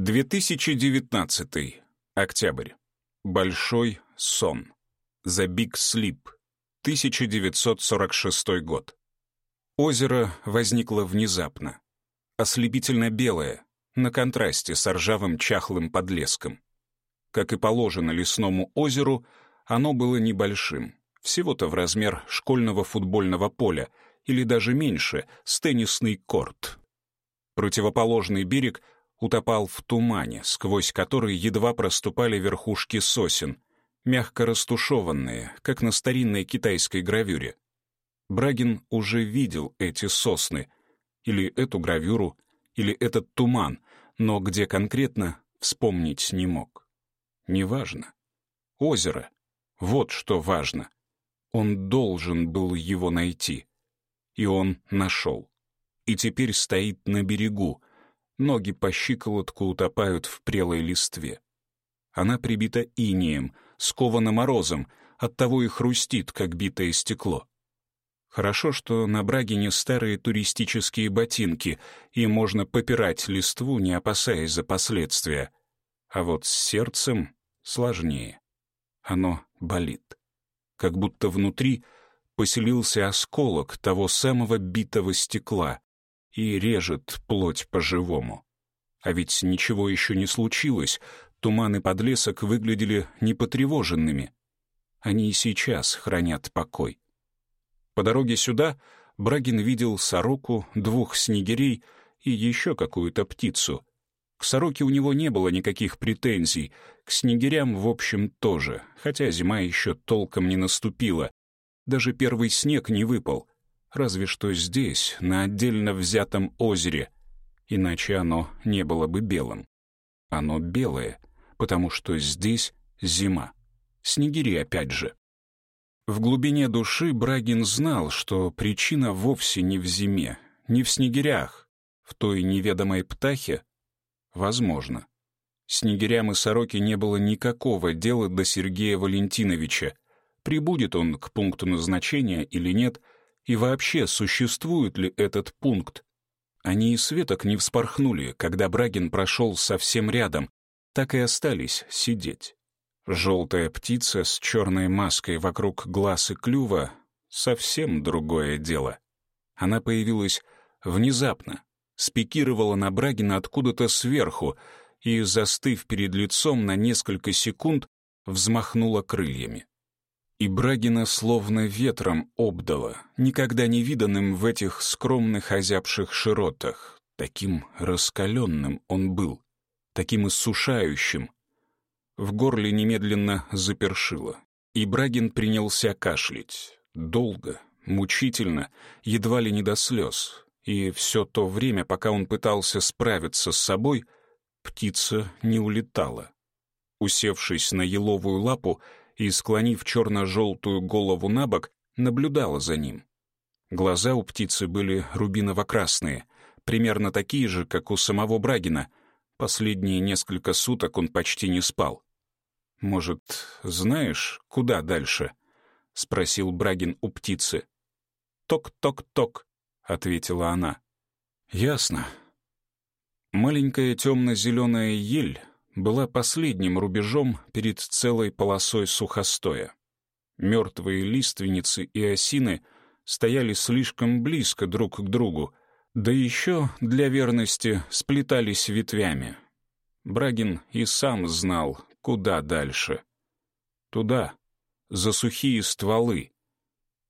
2019. Октябрь. Большой сон. The Big Sleep. 1946 год. Озеро возникло внезапно. Ослепительно белое, на контрасте с ржавым чахлым подлеском. Как и положено лесному озеру, оно было небольшим, всего-то в размер школьного футбольного поля или даже меньше, с теннисный корт. Противоположный берег утопал в тумане, сквозь который едва проступали верхушки сосен, мягко растушеванные, как на старинной китайской гравюре. Брагин уже видел эти сосны, или эту гравюру, или этот туман, но где конкретно вспомнить не мог. Неважно. Озеро. Вот что важно. Он должен был его найти. И он нашел. И теперь стоит на берегу. Ноги по щиколотку утопают в прелой листве. Она прибита инеем, скована морозом, оттого и хрустит, как битое стекло. Хорошо, что на Брагине старые туристические ботинки, и можно попирать листву, не опасаясь за последствия. А вот с сердцем сложнее. Оно болит. Как будто внутри поселился осколок того самого битого стекла и режет плоть по-живому. А ведь ничего еще не случилось, туман и подлесок выглядели непотревоженными. Они и сейчас хранят покой. По дороге сюда Брагин видел сороку, двух снегирей и еще какую-то птицу. К сороке у него не было никаких претензий, к снегирям, в общем, тоже, хотя зима еще толком не наступила. Даже первый снег не выпал, разве что здесь, на отдельно взятом озере, иначе оно не было бы белым. Оно белое, потому что здесь зима. Снегири опять же. В глубине души Брагин знал, что причина вовсе не в зиме, не в снегирях, в той неведомой птахе, Возможно. Снегирям и сороке не было никакого дела до Сергея Валентиновича. Прибудет он к пункту назначения или нет, и вообще существует ли этот пункт. Они и светок не вспорхнули, когда Брагин прошел совсем рядом, так и остались сидеть. Желтая птица с черной маской вокруг глаз и клюва — совсем другое дело. Она появилась внезапно, спикировала на Брагина откуда-то сверху и, застыв перед лицом на несколько секунд, взмахнула крыльями. И Брагина словно ветром обдала, никогда не виданным в этих скромных озябших широтах. Таким раскаленным он был, таким иссушающим. В горле немедленно запершило, и Брагин принялся кашлять. Долго, мучительно, едва ли не до слез, и все то время, пока он пытался справиться с собой, птица не улетала. Усевшись на еловую лапу и склонив черно-желтую голову на бок, наблюдала за ним. Глаза у птицы были рубиново-красные, примерно такие же, как у самого Брагина. Последние несколько суток он почти не спал. «Может, знаешь, куда дальше?» — спросил Брагин у птицы. «Ток-ток-ток», ответила она. «Ясно». Маленькая темно-зеленая ель была последним рубежом перед целой полосой сухостоя. Мертвые лиственницы и осины стояли слишком близко друг к другу, да еще для верности сплетались ветвями. Брагин и сам знал, куда дальше. Туда, за сухие стволы.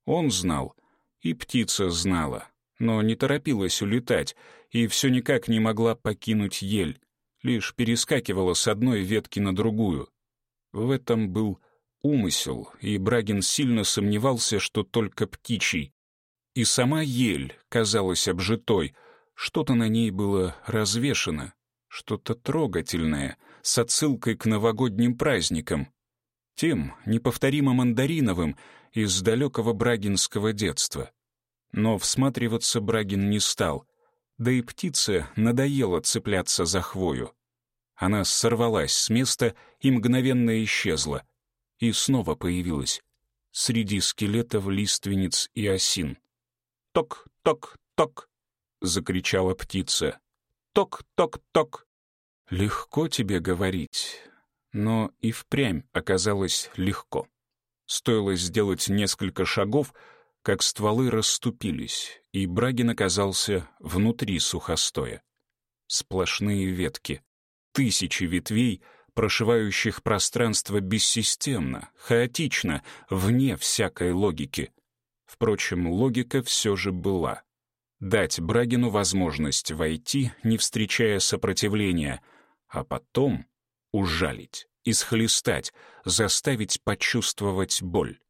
Он знал, и птица знала но не торопилась улетать и все никак не могла покинуть ель, лишь перескакивала с одной ветки на другую. В этом был умысел, и Брагин сильно сомневался, что только птичий. И сама ель казалась обжитой, что-то на ней было развешено, что-то трогательное, с отсылкой к новогодним праздникам, тем неповторимо мандариновым из далекого брагинского детства. Но всматриваться Брагин не стал, да и птице надоело цепляться за хвою. Она сорвалась с места и мгновенно исчезла, и снова появилась среди скелетов лиственниц и осин. «Ток, ток, ток!» — закричала птица. «Ток, ток, ток!» Легко тебе говорить, но и впрямь оказалось легко. Стоило сделать несколько шагов, как стволы расступились, и Брагин оказался внутри сухостоя. Сплошные ветки, тысячи ветвей, прошивающих пространство бессистемно, хаотично, вне всякой логики. Впрочем, логика все же была. Дать Брагину возможность войти, не встречая сопротивления, а потом ужалить, исхлестать, заставить почувствовать боль.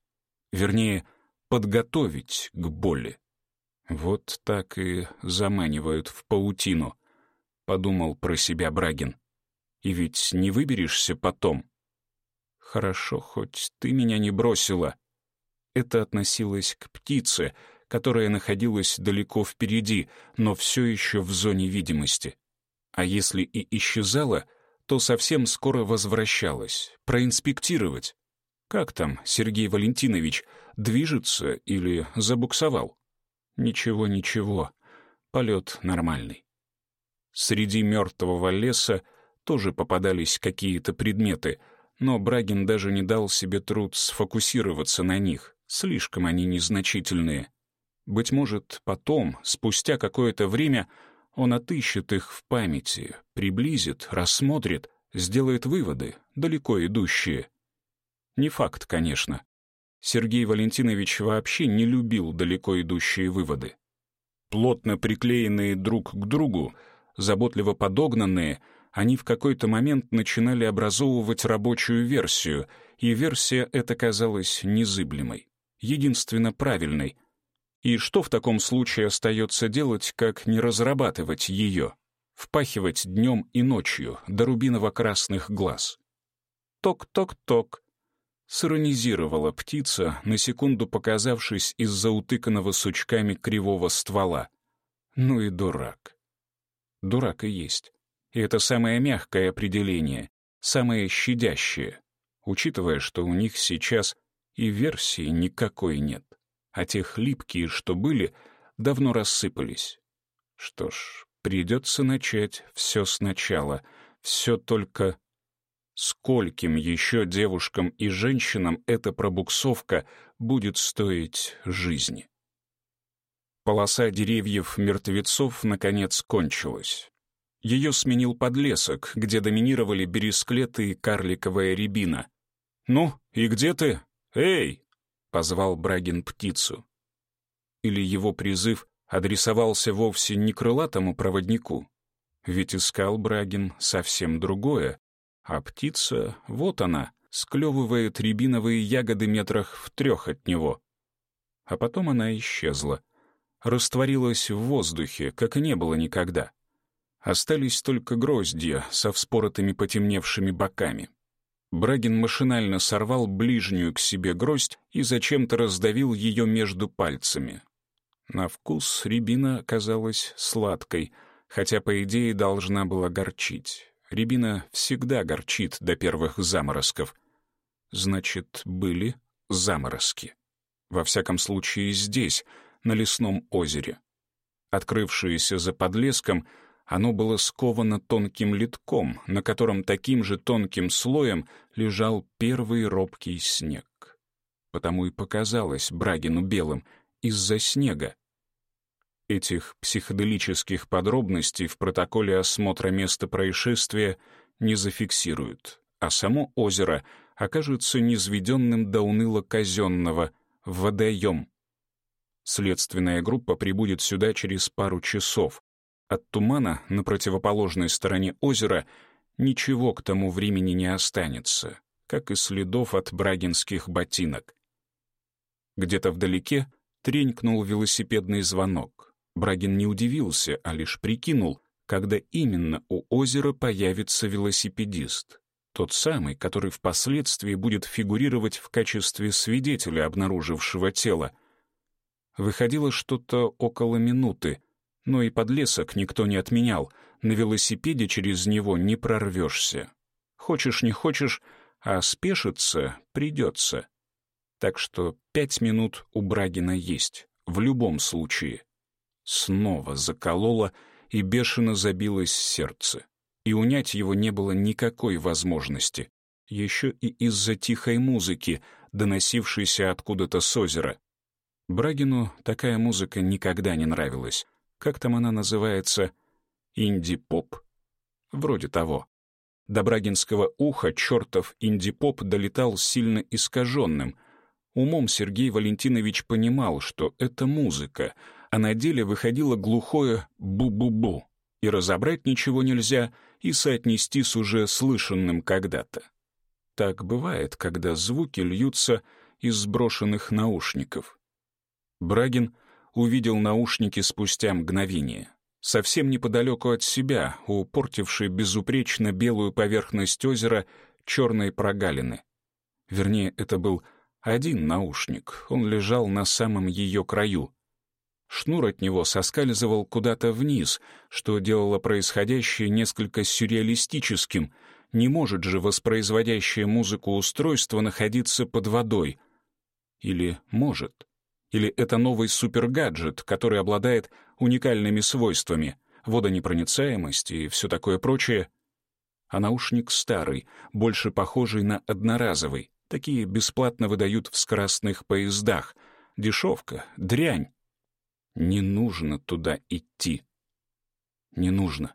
Вернее, подготовить к боли. Вот так и заманивают в паутину, подумал про себя Брагин. И ведь не выберешься потом. Хорошо, хоть ты меня не бросила. Это относилось к птице, которая находилась далеко впереди, но все еще в зоне видимости. А если и исчезала, то совсем скоро возвращалась, проинспектировать. Как там Сергей Валентинович, движется или забуксовал? Ничего, ничего, полет нормальный. Среди мертвого леса тоже попадались какие-то предметы, но Брагин даже не дал себе труд сфокусироваться на них, слишком они незначительные. Быть может, потом, спустя какое-то время, он отыщет их в памяти, приблизит, рассмотрит, сделает выводы, далеко идущие. Не факт, конечно. Сергей Валентинович вообще не любил далеко идущие выводы. Плотно приклеенные друг к другу, заботливо подогнанные, они в какой-то момент начинали образовывать рабочую версию, и версия эта казалась незыблемой, единственно правильной — и что в таком случае остается делать, как не разрабатывать ее, впахивать днем и ночью до рубиново-красных глаз? Ток-ток-ток. Сиронизировала птица, на секунду показавшись из-за утыканного сучками кривого ствола. Ну и дурак. Дурак и есть. И это самое мягкое определение, самое щадящее, учитывая, что у них сейчас и версии никакой нет а те хлипкие, что были, давно рассыпались. Что ж, придется начать все сначала, все только... Скольким еще девушкам и женщинам эта пробуксовка будет стоить жизни? Полоса деревьев-мертвецов наконец кончилась. Ее сменил подлесок, где доминировали бересклеты и карликовая рябина. «Ну, и где ты? Эй!» — позвал Брагин птицу. Или его призыв адресовался вовсе не крылатому проводнику? Ведь искал Брагин совсем другое, а птица, вот она, склевывает рябиновые ягоды метрах в трех от него. А потом она исчезла, растворилась в воздухе, как и не было никогда. Остались только гроздья со вспоротыми потемневшими боками. Брагин машинально сорвал ближнюю к себе гроздь и зачем-то раздавил ее между пальцами. На вкус рябина казалась сладкой, хотя, по идее, должна была горчить. Рябина всегда горчит до первых заморозков. Значит, были заморозки. Во всяком случае, здесь, на лесном озере. Открывшееся за подлеском — оно было сковано тонким литком, на котором таким же тонким слоем лежал первый робкий снег. Потому и показалось Брагину белым из-за снега. Этих психоделических подробностей в протоколе осмотра места происшествия не зафиксируют, а само озеро окажется низведенным до уныло казенного в водоем. Следственная группа прибудет сюда через пару часов, от тумана на противоположной стороне озера ничего к тому времени не останется, как и следов от брагинских ботинок. Где-то вдалеке тренькнул велосипедный звонок. Брагин не удивился, а лишь прикинул, когда именно у озера появится велосипедист. Тот самый, который впоследствии будет фигурировать в качестве свидетеля, обнаружившего тело. Выходило что-то около минуты, но и подлесок никто не отменял, на велосипеде через него не прорвешься. Хочешь, не хочешь, а спешиться придется. Так что пять минут у Брагина есть, в любом случае. Снова закололо и бешено забилось сердце. и унять его не было никакой возможности. Еще и из-за тихой музыки, доносившейся откуда-то с озера. Брагину такая музыка никогда не нравилась. Как там она называется? Инди-поп. Вроде того. До брагинского уха чертов инди-поп долетал сильно искаженным. Умом Сергей Валентинович понимал, что это музыка, а на деле выходило глухое «бу-бу-бу», и разобрать ничего нельзя, и соотнести с уже слышанным когда-то. Так бывает, когда звуки льются из сброшенных наушников. Брагин увидел наушники спустя мгновение. Совсем неподалеку от себя, у портившей безупречно белую поверхность озера черной прогалины. Вернее, это был один наушник, он лежал на самом ее краю. Шнур от него соскальзывал куда-то вниз, что делало происходящее несколько сюрреалистическим. Не может же воспроизводящее музыку устройство находиться под водой. Или может? Или это новый супергаджет, который обладает уникальными свойствами, водонепроницаемость и все такое прочее? А наушник старый, больше похожий на одноразовый. Такие бесплатно выдают в скоростных поездах. Дешевка, дрянь. Не нужно туда идти. Не нужно,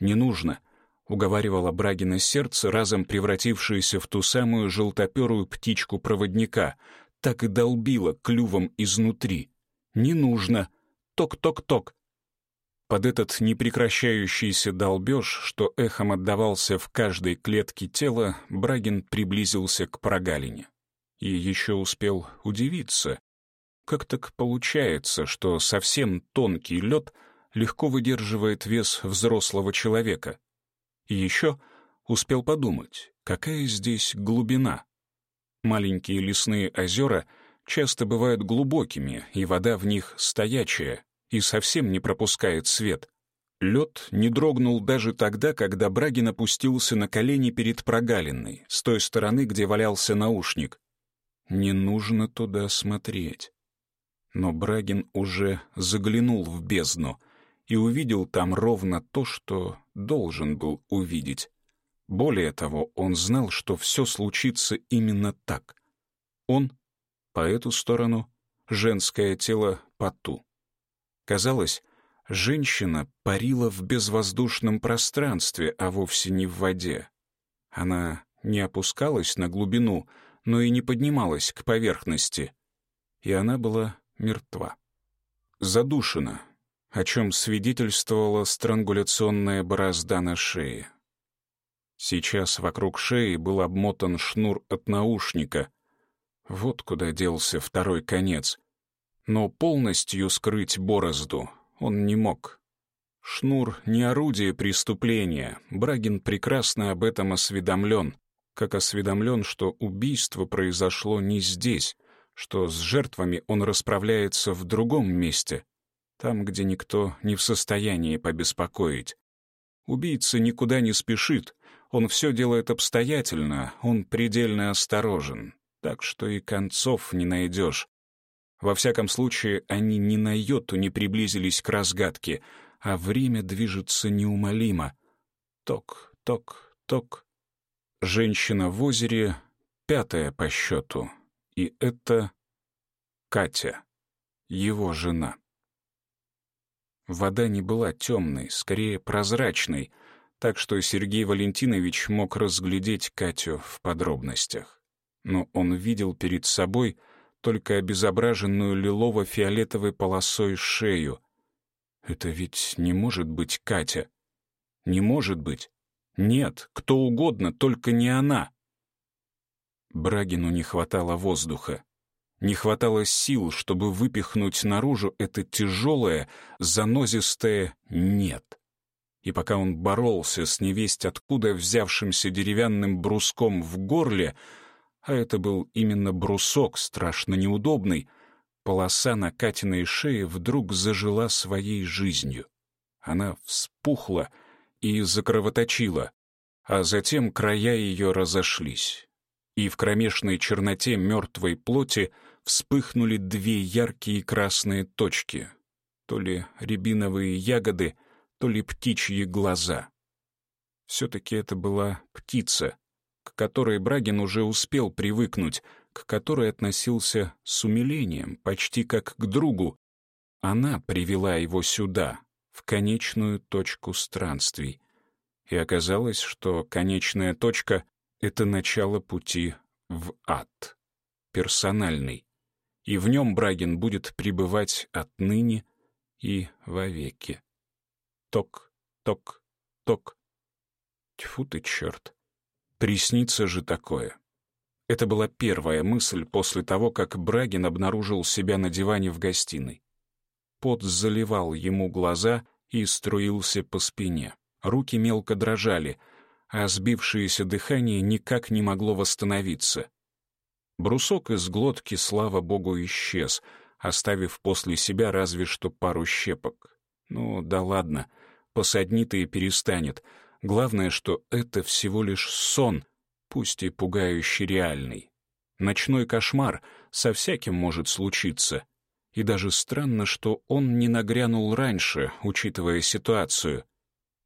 не нужно, уговаривало Брагина сердце, разом превратившееся в ту самую желтоперую птичку-проводника, так и долбило клювом изнутри. Не нужно. Ток-ток-ток. Под этот непрекращающийся долбеж, что эхом отдавался в каждой клетке тела, Брагин приблизился к прогалине. И еще успел удивиться, как так получается, что совсем тонкий лед легко выдерживает вес взрослого человека? И еще успел подумать, какая здесь глубина. Маленькие лесные озера часто бывают глубокими, и вода в них стоячая, и совсем не пропускает свет. Лед не дрогнул даже тогда, когда Брагин опустился на колени перед прогалиной, с той стороны, где валялся наушник. Не нужно туда смотреть. Но Брагин уже заглянул в бездну и увидел там ровно то, что должен был увидеть. Более того, он знал, что все случится именно так. Он по эту сторону, женское тело по ту. Казалось, женщина парила в безвоздушном пространстве, а вовсе не в воде. Она не опускалась на глубину, но и не поднималась к поверхности. И она была мертва. Задушена, о чем свидетельствовала странгуляционная борозда на шее. Сейчас вокруг шеи был обмотан шнур от наушника. Вот куда делся второй конец. Но полностью скрыть борозду он не мог. Шнур — не орудие преступления. Брагин прекрасно об этом осведомлен. Как осведомлен, что убийство произошло не здесь, что с жертвами он расправляется в другом месте, там, где никто не в состоянии побеспокоить. Убийца никуда не спешит, он все делает обстоятельно, он предельно осторожен, так что и концов не найдешь. Во всяком случае, они ни на йоту не приблизились к разгадке, а время движется неумолимо. Ток, ток, ток. Женщина в озере — пятая по счету. И это Катя, его жена. Вода не была темной, скорее прозрачной, так что Сергей Валентинович мог разглядеть Катю в подробностях. Но он видел перед собой только обезображенную лилово-фиолетовой полосой шею. Это ведь не может быть Катя. Не может быть. Нет, кто угодно, только не она. Брагину не хватало воздуха. Не хватало сил, чтобы выпихнуть наружу это тяжелое, занозистое «нет». И пока он боролся с невесть откуда взявшимся деревянным бруском в горле, а это был именно брусок, страшно неудобный, полоса на Катиной шее вдруг зажила своей жизнью. Она вспухла и закровоточила, а затем края ее разошлись. И в кромешной черноте мертвой плоти вспыхнули две яркие красные точки, то ли рябиновые ягоды, то ли птичьи глаза. Все-таки это была птица, к которой Брагин уже успел привыкнуть, к которой относился с умилением, почти как к другу. Она привела его сюда, в конечную точку странствий. И оказалось, что конечная точка — это начало пути в ад, персональный. И в нем Брагин будет пребывать отныне и вовеки. Ток, ток, ток. Тьфу ты, черт. Приснится же такое. Это была первая мысль после того, как Брагин обнаружил себя на диване в гостиной. Пот заливал ему глаза и струился по спине. Руки мелко дрожали, а сбившееся дыхание никак не могло восстановиться. Брусок из глотки, слава богу, исчез, оставив после себя разве что пару щепок. Ну, да ладно, посаднит и перестанет. Главное, что это всего лишь сон, пусть и пугающе реальный. Ночной кошмар со всяким может случиться. И даже странно, что он не нагрянул раньше, учитывая ситуацию.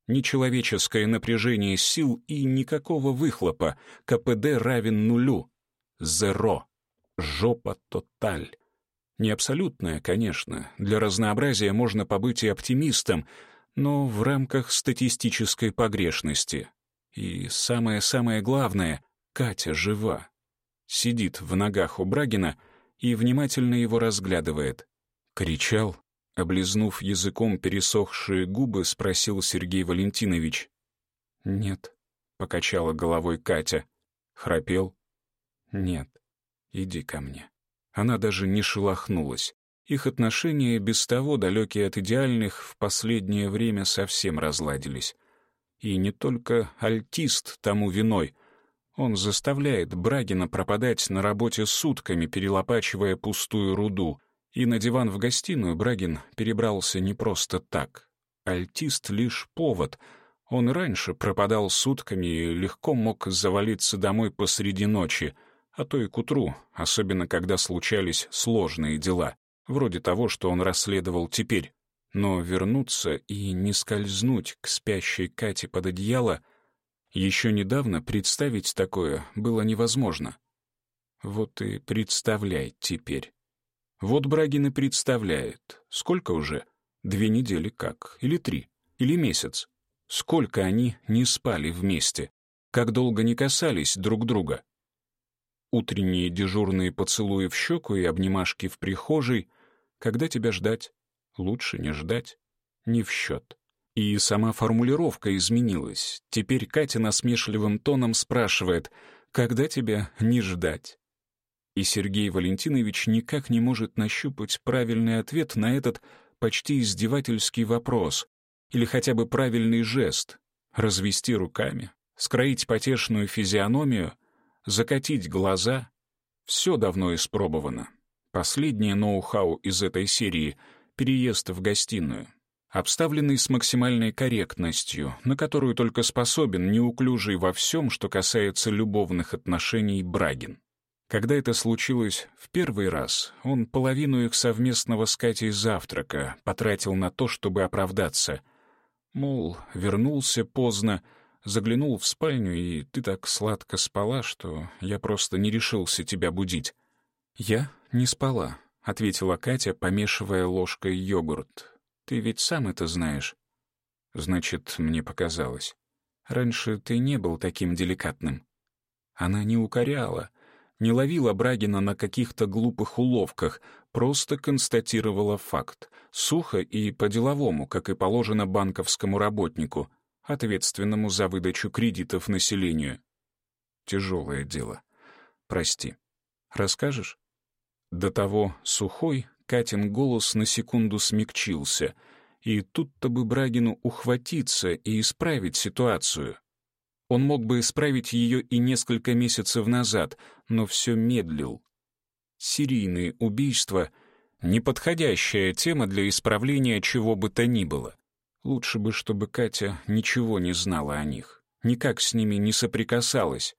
Нечеловеческое напряжение сил и никакого выхлопа. КПД равен нулю. Зеро. Жопа тоталь. Не абсолютная, конечно. Для разнообразия можно побыть и оптимистом, но в рамках статистической погрешности. И самое-самое главное — Катя жива. Сидит в ногах у Брагина и внимательно его разглядывает. Кричал, облизнув языком пересохшие губы, спросил Сергей Валентинович. «Нет», — покачала головой Катя. Храпел? «Нет, иди ко мне». Она даже не шелохнулась. Их отношения, без того далекие от идеальных, в последнее время совсем разладились. И не только альтист тому виной. Он заставляет Брагина пропадать на работе сутками, перелопачивая пустую руду. И на диван в гостиную Брагин перебрался не просто так. Альтист — лишь повод. Он раньше пропадал сутками и легко мог завалиться домой посреди ночи, а то и к утру, особенно когда случались сложные дела, вроде того, что он расследовал теперь. Но вернуться и не скользнуть к спящей Кате под одеяло еще недавно представить такое было невозможно. Вот и представляй теперь. Вот Брагин и представляет. Сколько уже? Две недели как? Или три? Или месяц? Сколько они не спали вместе? Как долго не касались друг друга? Утренние дежурные поцелуи в щеку и обнимашки в прихожей. Когда тебя ждать? лучше не ждать, не в счет. И сама формулировка изменилась. Теперь Катя насмешливым тоном спрашивает, когда тебя не ждать? И Сергей Валентинович никак не может нащупать правильный ответ на этот почти издевательский вопрос или хотя бы правильный жест — развести руками, скроить потешную физиономию, закатить глаза. Все давно испробовано. Последнее ноу-хау из этой серии — переезд в гостиную, обставленный с максимальной корректностью, на которую только способен неуклюжий во всем, что касается любовных отношений Брагин. Когда это случилось в первый раз, он половину их совместного с Катей завтрака потратил на то, чтобы оправдаться. Мол, вернулся поздно, заглянул в спальню, и ты так сладко спала, что я просто не решился тебя будить. Я не спала, — ответила Катя, помешивая ложкой йогурт. «Ты ведь сам это знаешь». «Значит, мне показалось. Раньше ты не был таким деликатным». Она не укоряла, не ловила Брагина на каких-то глупых уловках, просто констатировала факт, сухо и по-деловому, как и положено банковскому работнику, ответственному за выдачу кредитов населению. Тяжелое дело. Прости. Расскажешь? До того сухой Катин голос на секунду смягчился, и тут-то бы Брагину ухватиться и исправить ситуацию. Он мог бы исправить ее и несколько месяцев назад, но все медлил. Серийные убийства — неподходящая тема для исправления чего бы то ни было. Лучше бы, чтобы Катя ничего не знала о них, никак с ними не соприкасалась,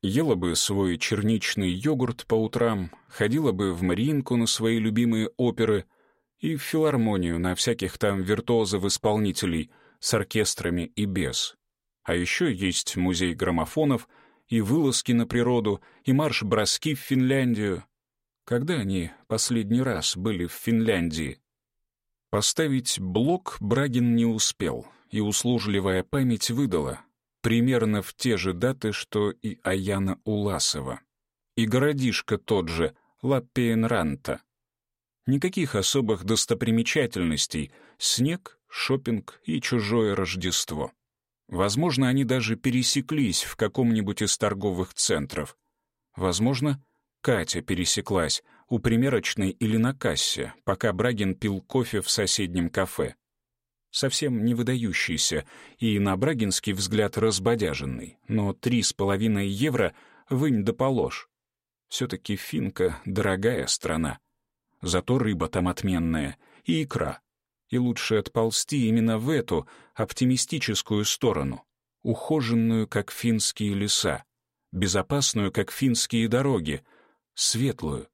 ела бы свой черничный йогурт по утрам, ходила бы в Мариинку на свои любимые оперы и в филармонию на всяких там виртуозов-исполнителей с оркестрами и без. А еще есть музей граммофонов и вылазки на природу, и марш-броски в Финляндию. Когда они последний раз были в Финляндии? Поставить блок Брагин не успел, и услужливая память выдала примерно в те же даты, что и Аяна Уласова. И городишко тот же, Лаппейнранта. Никаких особых достопримечательностей — снег, шопинг и чужое Рождество. Возможно, они даже пересеклись в каком-нибудь из торговых центров. Возможно, Катя пересеклась у примерочной или на кассе, пока Брагин пил кофе в соседнем кафе. Совсем не выдающийся и на брагинский взгляд разбодяженный, но три с половиной евро вынь да положь. Все-таки финка — дорогая страна. Зато рыба там отменная и икра. И лучше отползти именно в эту оптимистическую сторону, ухоженную, как финские леса, безопасную, как финские дороги, светлую.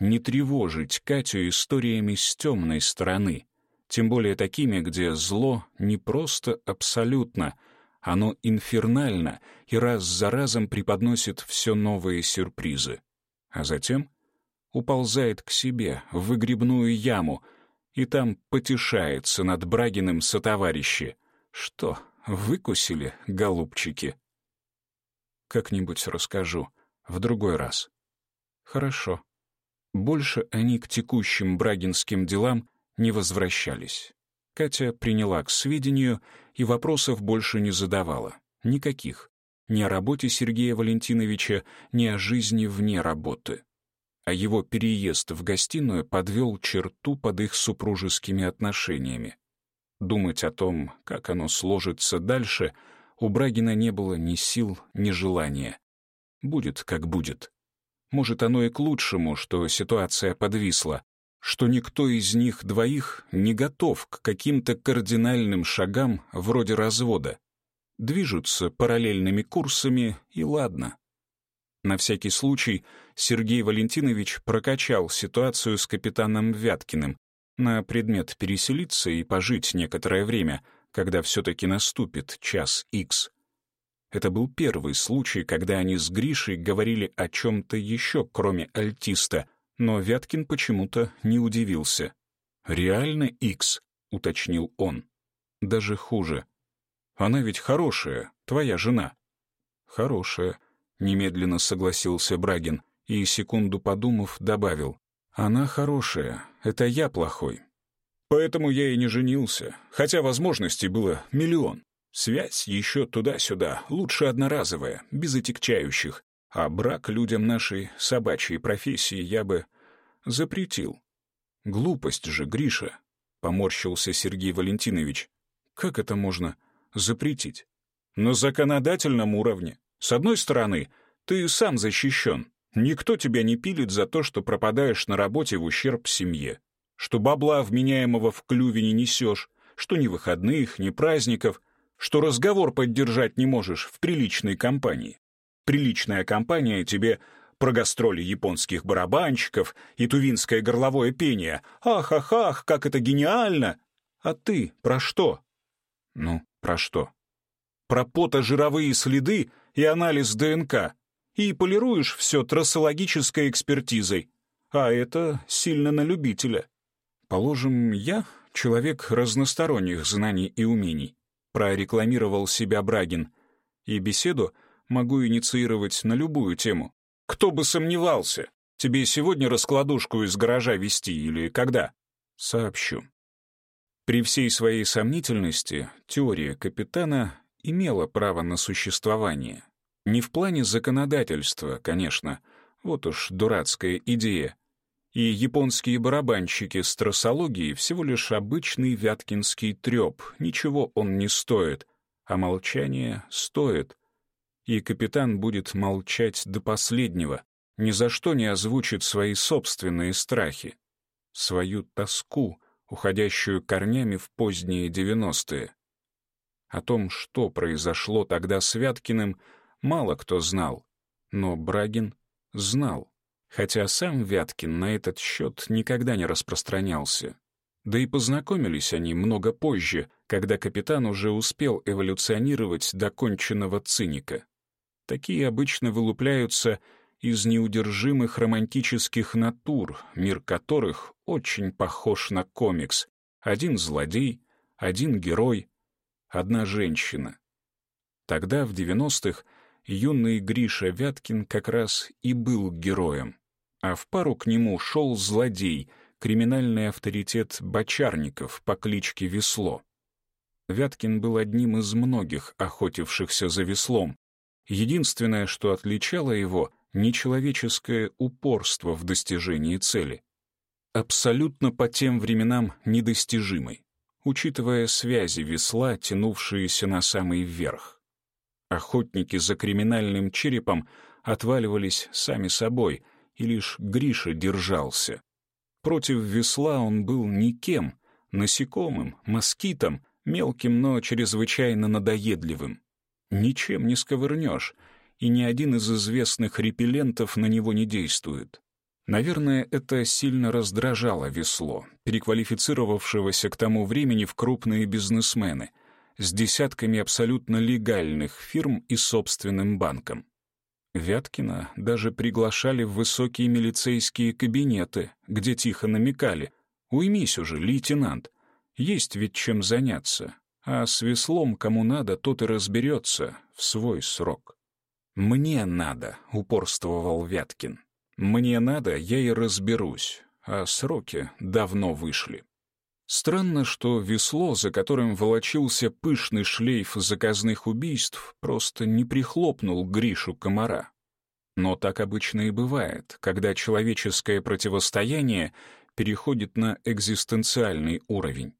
Не тревожить Катю историями с темной стороны, тем более такими, где зло не просто абсолютно, оно инфернально и раз за разом преподносит все новые сюрпризы. А затем уползает к себе в выгребную яму и там потешается над Брагиным сотоварищи. Что, выкусили, голубчики? Как-нибудь расскажу, в другой раз. Хорошо. Больше они к текущим брагинским делам не возвращались. Катя приняла к сведению и вопросов больше не задавала. Никаких. Ни о работе Сергея Валентиновича, ни о жизни вне работы. А его переезд в гостиную подвел черту под их супружескими отношениями. Думать о том, как оно сложится дальше, у Брагина не было ни сил, ни желания. Будет, как будет. Может, оно и к лучшему, что ситуация подвисла, что никто из них двоих не готов к каким-то кардинальным шагам вроде развода. Движутся параллельными курсами, и ладно. На всякий случай Сергей Валентинович прокачал ситуацию с капитаном Вяткиным на предмет переселиться и пожить некоторое время, когда все-таки наступит час икс. Это был первый случай, когда они с Гришей говорили о чем-то еще, кроме альтиста, но Вяткин почему-то не удивился. «Реально Икс», — уточнил он. «Даже хуже. Она ведь хорошая, твоя жена». «Хорошая», — немедленно согласился Брагин и, секунду подумав, добавил. «Она хорошая, это я плохой. Поэтому я и не женился, хотя возможностей было миллион. Связь еще туда-сюда, лучше одноразовая, без отягчающих. А брак людям нашей собачьей профессии я бы запретил. Глупость же, Гриша, — поморщился Сергей Валентинович. Как это можно запретить? На законодательном уровне. С одной стороны, ты сам защищен. Никто тебя не пилит за то, что пропадаешь на работе в ущерб семье. Что бабла вменяемого в клюве не несешь, что ни выходных, ни праздников — что разговор поддержать не можешь в приличной компании. Приличная компания тебе про гастроли японских барабанщиков и тувинское горловое пение. Ах-ах-ах, как это гениально! А ты про что? Ну, про что? Про потожировые следы и анализ ДНК. И полируешь все трассологической экспертизой. А это сильно на любителя. Положим, я человек разносторонних знаний и умений прорекламировал себя Брагин. И беседу могу инициировать на любую тему. Кто бы сомневался, тебе сегодня раскладушку из гаража вести или когда? Сообщу. При всей своей сомнительности теория капитана имела право на существование. Не в плане законодательства, конечно, вот уж дурацкая идея, и японские барабанщики с трассологией всего лишь обычный вяткинский треп, ничего он не стоит, а молчание стоит. И капитан будет молчать до последнего, ни за что не озвучит свои собственные страхи, свою тоску, уходящую корнями в поздние девяностые. О том, что произошло тогда с Вяткиным, мало кто знал, но Брагин знал хотя сам Вяткин на этот счет никогда не распространялся. Да и познакомились они много позже, когда капитан уже успел эволюционировать до конченного циника. Такие обычно вылупляются из неудержимых романтических натур, мир которых очень похож на комикс. Один злодей, один герой, одна женщина. Тогда, в 90-х, юный Гриша Вяткин как раз и был героем, а в пару к нему шел злодей, криминальный авторитет Бочарников по кличке Весло. Вяткин был одним из многих охотившихся за веслом. Единственное, что отличало его — нечеловеческое упорство в достижении цели. Абсолютно по тем временам недостижимой, учитывая связи весла, тянувшиеся на самый верх. Охотники за криминальным черепом отваливались сами собой, и лишь Гриша держался. Против весла он был никем, насекомым, москитом, мелким, но чрезвычайно надоедливым. Ничем не сковырнешь, и ни один из известных репеллентов на него не действует. Наверное, это сильно раздражало весло, переквалифицировавшегося к тому времени в крупные бизнесмены, с десятками абсолютно легальных фирм и собственным банком. Вяткина даже приглашали в высокие милицейские кабинеты, где тихо намекали «Уймись уже, лейтенант, есть ведь чем заняться, а с веслом кому надо, тот и разберется в свой срок». «Мне надо», — упорствовал Вяткин. «Мне надо, я и разберусь, а сроки давно вышли». Странно, что весло, за которым волочился пышный шлейф заказных убийств, просто не прихлопнул Гришу комара. Но так обычно и бывает, когда человеческое противостояние переходит на экзистенциальный уровень.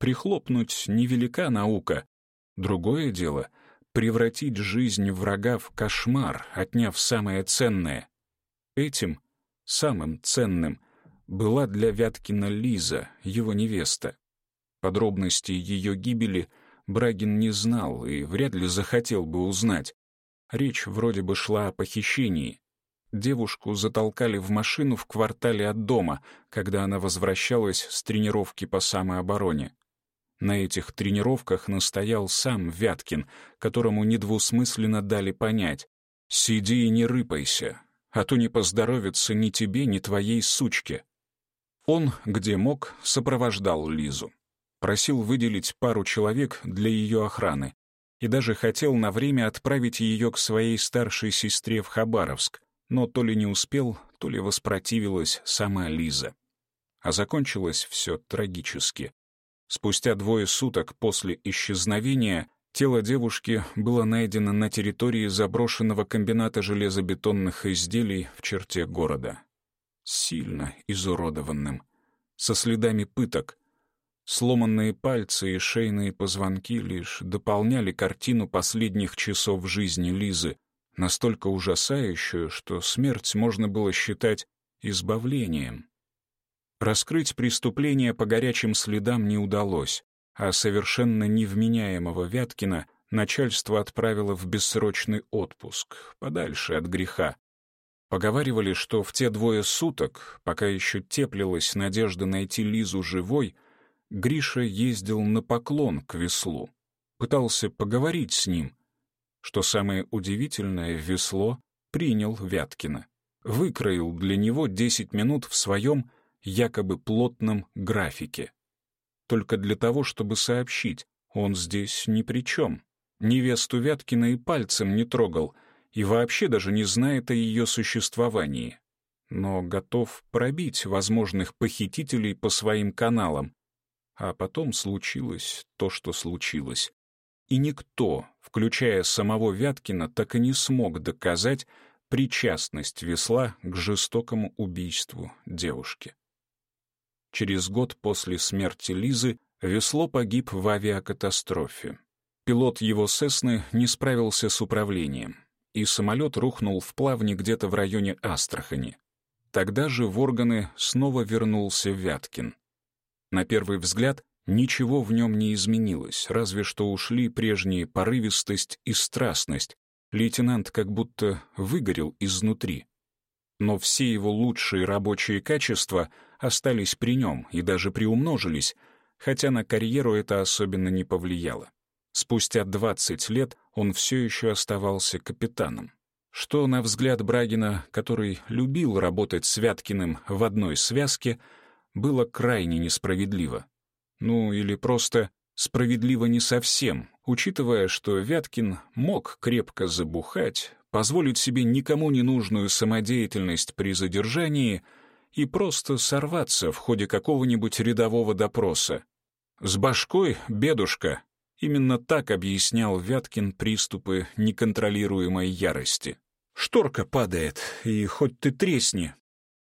Прихлопнуть невелика наука. Другое дело — превратить жизнь врага в кошмар, отняв самое ценное. Этим, самым ценным — была для Вяткина Лиза, его невеста. Подробности ее гибели Брагин не знал и вряд ли захотел бы узнать. Речь вроде бы шла о похищении. Девушку затолкали в машину в квартале от дома, когда она возвращалась с тренировки по самообороне. На этих тренировках настоял сам Вяткин, которому недвусмысленно дали понять «Сиди и не рыпайся, а то не поздоровится ни тебе, ни твоей сучке». Он, где мог, сопровождал Лизу. Просил выделить пару человек для ее охраны и даже хотел на время отправить ее к своей старшей сестре в Хабаровск, но то ли не успел, то ли воспротивилась сама Лиза. А закончилось все трагически. Спустя двое суток после исчезновения тело девушки было найдено на территории заброшенного комбината железобетонных изделий в черте города сильно изуродованным, со следами пыток. Сломанные пальцы и шейные позвонки лишь дополняли картину последних часов жизни Лизы, настолько ужасающую, что смерть можно было считать избавлением. Раскрыть преступление по горячим следам не удалось, а совершенно невменяемого Вяткина начальство отправило в бессрочный отпуск, подальше от греха, Поговаривали, что в те двое суток, пока еще теплилась надежда найти Лизу живой, Гриша ездил на поклон к веслу, пытался поговорить с ним. Что самое удивительное, весло принял Вяткина, выкроил для него 10 минут в своем якобы плотном графике. Только для того, чтобы сообщить, он здесь ни при чем. Невесту Вяткина и пальцем не трогал — и вообще даже не знает о ее существовании, но готов пробить возможных похитителей по своим каналам. А потом случилось то, что случилось. И никто, включая самого Вяткина, так и не смог доказать причастность весла к жестокому убийству девушки. Через год после смерти Лизы весло погиб в авиакатастрофе. Пилот его «Сесны» не справился с управлением и самолет рухнул в плавне где-то в районе Астрахани. Тогда же в органы снова вернулся Вяткин. На первый взгляд ничего в нем не изменилось, разве что ушли прежние порывистость и страстность. Лейтенант как будто выгорел изнутри. Но все его лучшие рабочие качества остались при нем и даже приумножились, хотя на карьеру это особенно не повлияло. Спустя 20 лет он все еще оставался капитаном. Что, на взгляд Брагина, который любил работать с Вяткиным в одной связке, было крайне несправедливо. Ну, или просто справедливо не совсем, учитывая, что Вяткин мог крепко забухать, позволить себе никому не нужную самодеятельность при задержании и просто сорваться в ходе какого-нибудь рядового допроса. С башкой бедушка. Именно так объяснял Вяткин приступы неконтролируемой ярости. Шторка падает, и хоть ты тресни.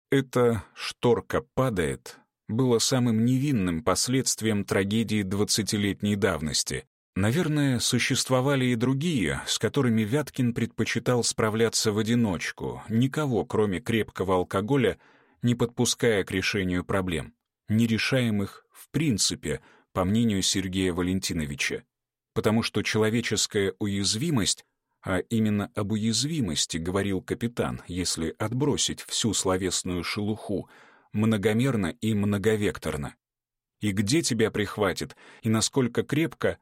Это «шторка падает» было самым невинным последствием трагедии двадцатилетней давности. Наверное, существовали и другие, с которыми Вяткин предпочитал справляться в одиночку, никого, кроме крепкого алкоголя, не подпуская к решению проблем, нерешаемых в принципе, по мнению Сергея Валентиновича. Потому что человеческая уязвимость а именно об уязвимости говорил капитан, если отбросить всю словесную шелуху, многомерно и многовекторно. И где тебя прихватит, и насколько крепко,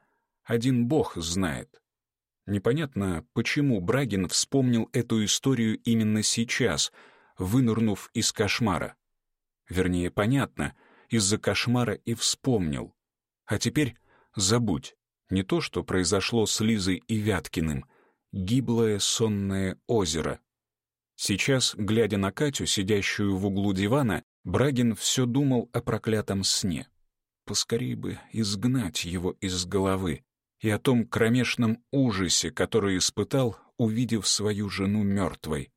один бог знает. Непонятно, почему Брагин вспомнил эту историю именно сейчас, вынырнув из кошмара. Вернее, понятно, из-за кошмара и вспомнил. А теперь забудь. Не то, что произошло с Лизой и Вяткиным, гиблое сонное озеро. Сейчас, глядя на Катю, сидящую в углу дивана, Брагин все думал о проклятом сне. Поскорей бы изгнать его из головы и о том кромешном ужасе, который испытал, увидев свою жену мертвой.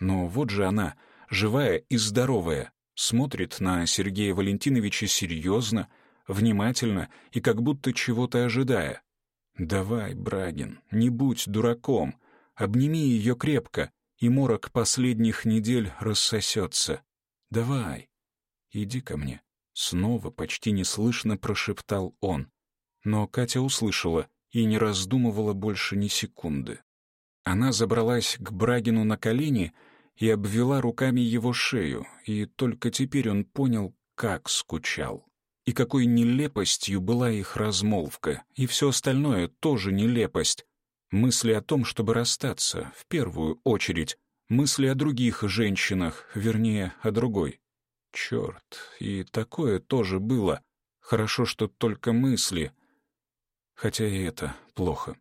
Но вот же она, живая и здоровая, смотрит на Сергея Валентиновича серьезно, внимательно и как будто чего-то ожидая. «Давай, Брагин, не будь дураком, обними ее крепко, и морок последних недель рассосется. Давай, иди ко мне». Снова почти неслышно прошептал он. Но Катя услышала и не раздумывала больше ни секунды. Она забралась к Брагину на колени и обвела руками его шею, и только теперь он понял, как скучал. И какой нелепостью была их размолвка, и все остальное тоже нелепость. Мысли о том, чтобы расстаться, в первую очередь, мысли о других женщинах, вернее, о другой. Черт, и такое тоже было. Хорошо, что только мысли. Хотя и это плохо.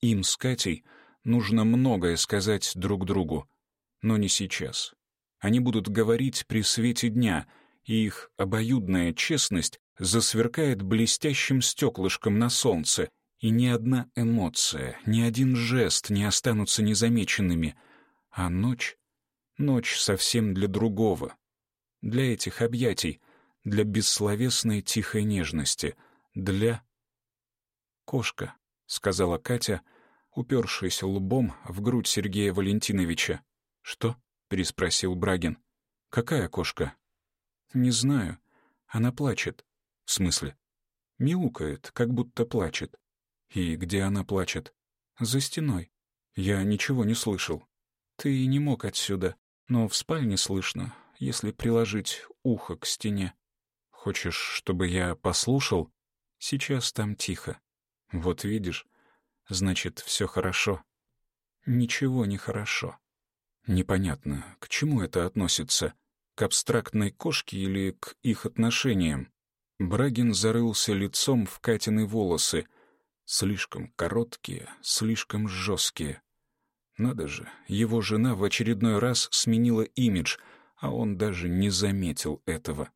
Им с Катей нужно многое сказать друг другу, но не сейчас. Они будут говорить при свете дня, и их обоюдная честность засверкает блестящим стеклышком на солнце, и ни одна эмоция, ни один жест не останутся незамеченными, а ночь — ночь совсем для другого, для этих объятий, для бессловесной тихой нежности, для... «Кошка», — сказала Катя, упершись лбом в грудь Сергея Валентиновича. «Что?» — переспросил Брагин. «Какая кошка?» «Не знаю. Она плачет». «В смысле?» «Мяукает, как будто плачет». «И где она плачет?» «За стеной. Я ничего не слышал. Ты не мог отсюда, но в спальне слышно, если приложить ухо к стене. Хочешь, чтобы я послушал? Сейчас там тихо. Вот видишь, значит, все хорошо. Ничего не хорошо. Непонятно, к чему это относится? К абстрактной кошке или к их отношениям? Брагин зарылся лицом в Катины волосы. Слишком короткие, слишком жесткие. Надо же, его жена в очередной раз сменила имидж, а он даже не заметил этого.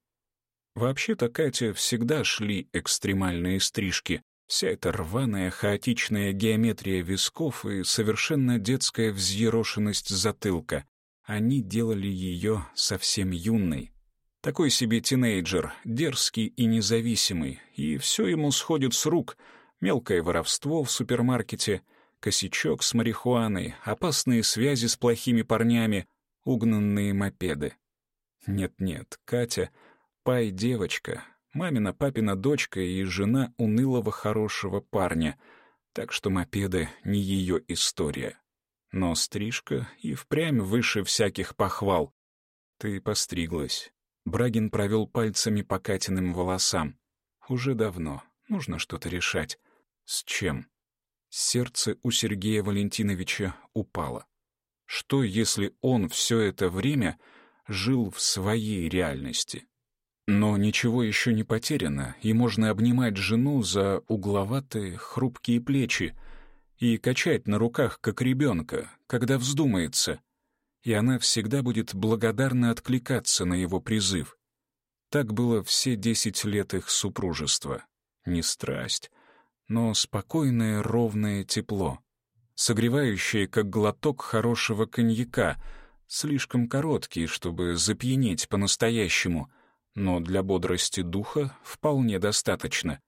Вообще-то Катя всегда шли экстремальные стрижки. Вся эта рваная, хаотичная геометрия висков и совершенно детская взъерошенность затылка. Они делали ее совсем юной. Такой себе тинейджер, дерзкий и независимый, и все ему сходит с рук. Мелкое воровство в супермаркете — косячок с марихуаной, опасные связи с плохими парнями, угнанные мопеды. Нет-нет, Катя — пай-девочка, мамина папина дочка и жена унылого хорошего парня, так что мопеды — не ее история. Но стрижка и впрямь выше всяких похвал. Ты постриглась. Брагин провел пальцами по Катиным волосам. Уже давно. Нужно что-то решать. С чем? Сердце у Сергея Валентиновича упало. Что, если он все это время жил в своей реальности? Но ничего еще не потеряно, и можно обнимать жену за угловатые, хрупкие плечи и качать на руках, как ребенка, когда вздумается. И она всегда будет благодарно откликаться на его призыв. Так было все десять лет их супружества. Не страсть, но спокойное ровное тепло, согревающее, как глоток хорошего коньяка, слишком короткий, чтобы запьянеть по-настоящему, но для бодрости духа вполне достаточно.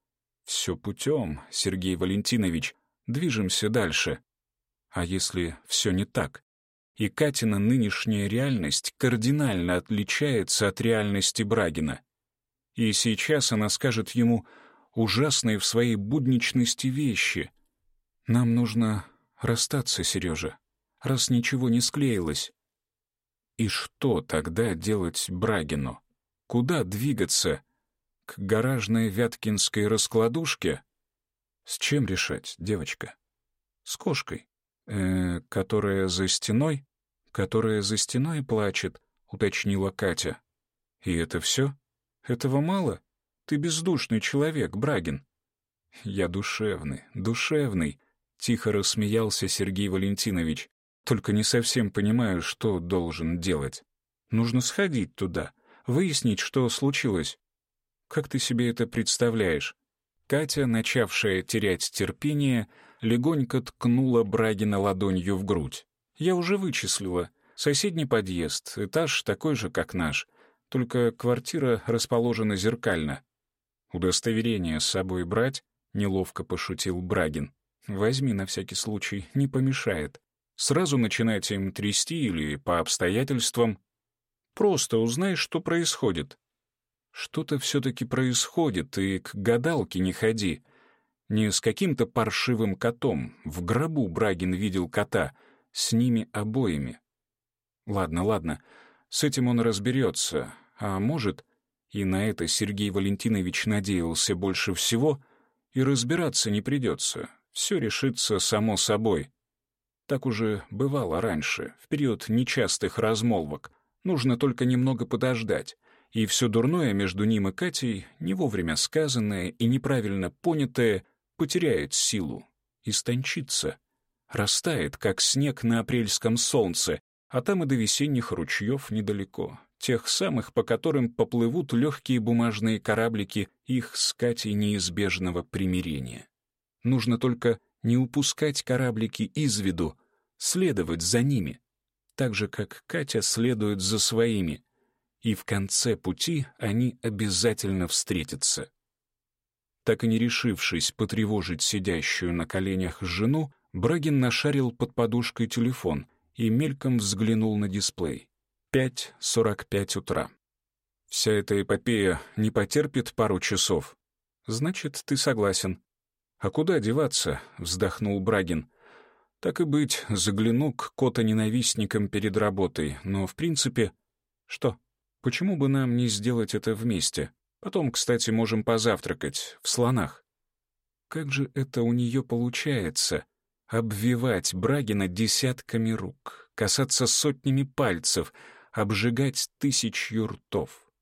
Все путем, Сергей Валентинович, движемся дальше. А если все не так? И Катина нынешняя реальность кардинально отличается от реальности Брагина. И сейчас она скажет ему — ужасные в своей будничности вещи. Нам нужно расстаться, Сережа, раз ничего не склеилось. И что тогда делать Брагину? Куда двигаться? К гаражной Вяткинской раскладушке? С чем решать, девочка? С кошкой, э, которая за стеной, которая за стеной плачет, уточнила Катя. И это все? Этого мало? Ты бездушный человек, Брагин». «Я душевный, душевный», — тихо рассмеялся Сергей Валентинович. «Только не совсем понимаю, что должен делать. Нужно сходить туда, выяснить, что случилось. Как ты себе это представляешь?» Катя, начавшая терять терпение, легонько ткнула Брагина ладонью в грудь. «Я уже вычислила. Соседний подъезд, этаж такой же, как наш, только квартира расположена зеркально. «Удостоверение с собой брать?» — неловко пошутил Брагин. «Возьми на всякий случай, не помешает. Сразу начинать им трясти или по обстоятельствам. Просто узнай, что происходит». «Что-то все-таки происходит, и к гадалке не ходи. Не с каким-то паршивым котом. В гробу Брагин видел кота. С ними обоими. Ладно, ладно, с этим он разберется. А может, и на это Сергей Валентинович надеялся больше всего, и разбираться не придется, все решится само собой. Так уже бывало раньше, в период нечастых размолвок. Нужно только немного подождать, и все дурное между ним и Катей, не вовремя сказанное и неправильно понятое, потеряет силу, истончится, растает, как снег на апрельском солнце, а там и до весенних ручьев недалеко тех самых, по которым поплывут легкие бумажные кораблики их с Катей неизбежного примирения. Нужно только не упускать кораблики из виду, следовать за ними, так же, как Катя следует за своими, и в конце пути они обязательно встретятся. Так и не решившись потревожить сидящую на коленях жену, Брагин нашарил под подушкой телефон и мельком взглянул на дисплей. 5.45 утра. Вся эта эпопея не потерпит пару часов. Значит, ты согласен. А куда деваться? Вздохнул Брагин. Так и быть, загляну к кота-ненавистникам перед работой, но, в принципе... Что? Почему бы нам не сделать это вместе? Потом, кстати, можем позавтракать в слонах. Как же это у нее получается? Обвивать Брагина десятками рук, касаться сотнями пальцев — обжигать тысячью ртов,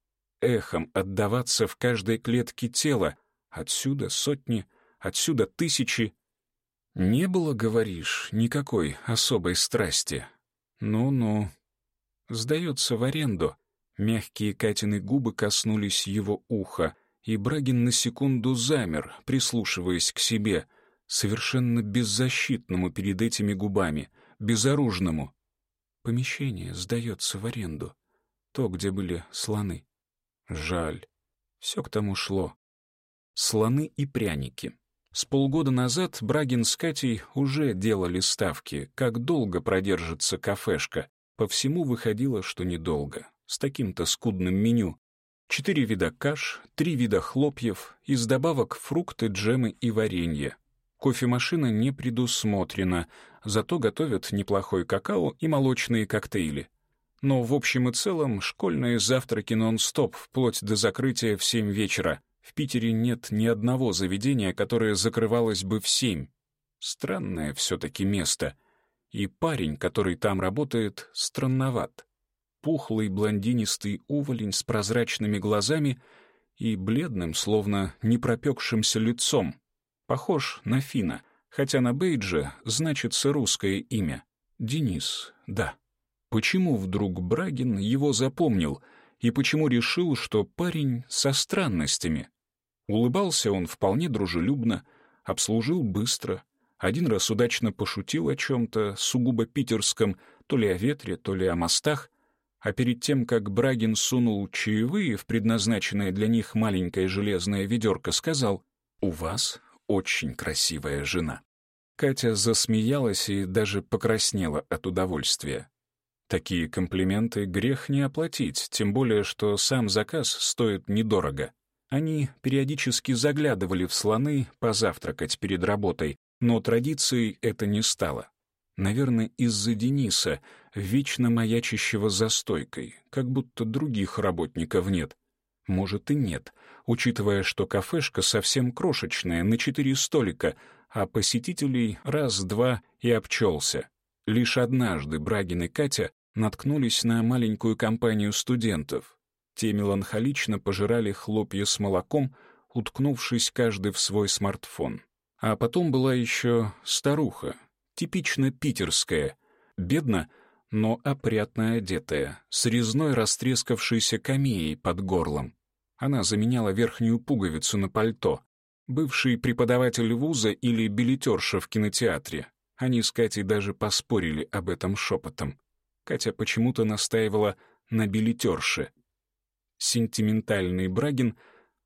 эхом отдаваться в каждой клетке тела, отсюда сотни, отсюда тысячи. Не было, говоришь, никакой особой страсти. Ну-ну. Сдается в аренду. Мягкие Катины губы коснулись его уха, и Брагин на секунду замер, прислушиваясь к себе, совершенно беззащитному перед этими губами, безоружному. Помещение сдается в аренду. То, где были слоны. Жаль. Все к тому шло. Слоны и пряники. С полгода назад Брагин с Катей уже делали ставки, как долго продержится кафешка. По всему выходило, что недолго. С таким-то скудным меню. Четыре вида каш, три вида хлопьев, из добавок фрукты, джемы и варенье. Кофемашина не предусмотрена, зато готовят неплохой какао и молочные коктейли. Но в общем и целом школьные завтраки нон-стоп, вплоть до закрытия в семь вечера. В Питере нет ни одного заведения, которое закрывалось бы в семь. Странное все-таки место. И парень, который там работает, странноват. Пухлый блондинистый уволень с прозрачными глазами и бледным, словно непропекшимся лицом. Похож на Фина, хотя на бейдже значится русское имя. Денис, да. Почему вдруг Брагин его запомнил и почему решил, что парень со странностями? Улыбался он вполне дружелюбно, обслужил быстро. Один раз удачно пошутил о чем-то сугубо питерском, то ли о ветре, то ли о мостах, а перед тем, как Брагин сунул чаевые в предназначенное для них маленькое железное ведерко, сказал «У вас очень красивая жена». Катя засмеялась и даже покраснела от удовольствия. Такие комплименты грех не оплатить, тем более, что сам заказ стоит недорого. Они периодически заглядывали в слоны позавтракать перед работой, но традицией это не стало. Наверное, из-за Дениса, вечно маячащего за стойкой, как будто других работников нет. Может и нет, учитывая, что кафешка совсем крошечная, на четыре столика, а посетителей раз-два и обчелся. Лишь однажды Брагин и Катя наткнулись на маленькую компанию студентов. Те меланхолично пожирали хлопья с молоком, уткнувшись каждый в свой смартфон. А потом была еще старуха, типично питерская, бедно, но опрятно одетая, с резной растрескавшейся камеей под горлом. Она заменяла верхнюю пуговицу на пальто. Бывший преподаватель вуза или билетерша в кинотеатре. Они с Катей даже поспорили об этом шепотом. Катя почему-то настаивала на билетерше. Сентиментальный Брагин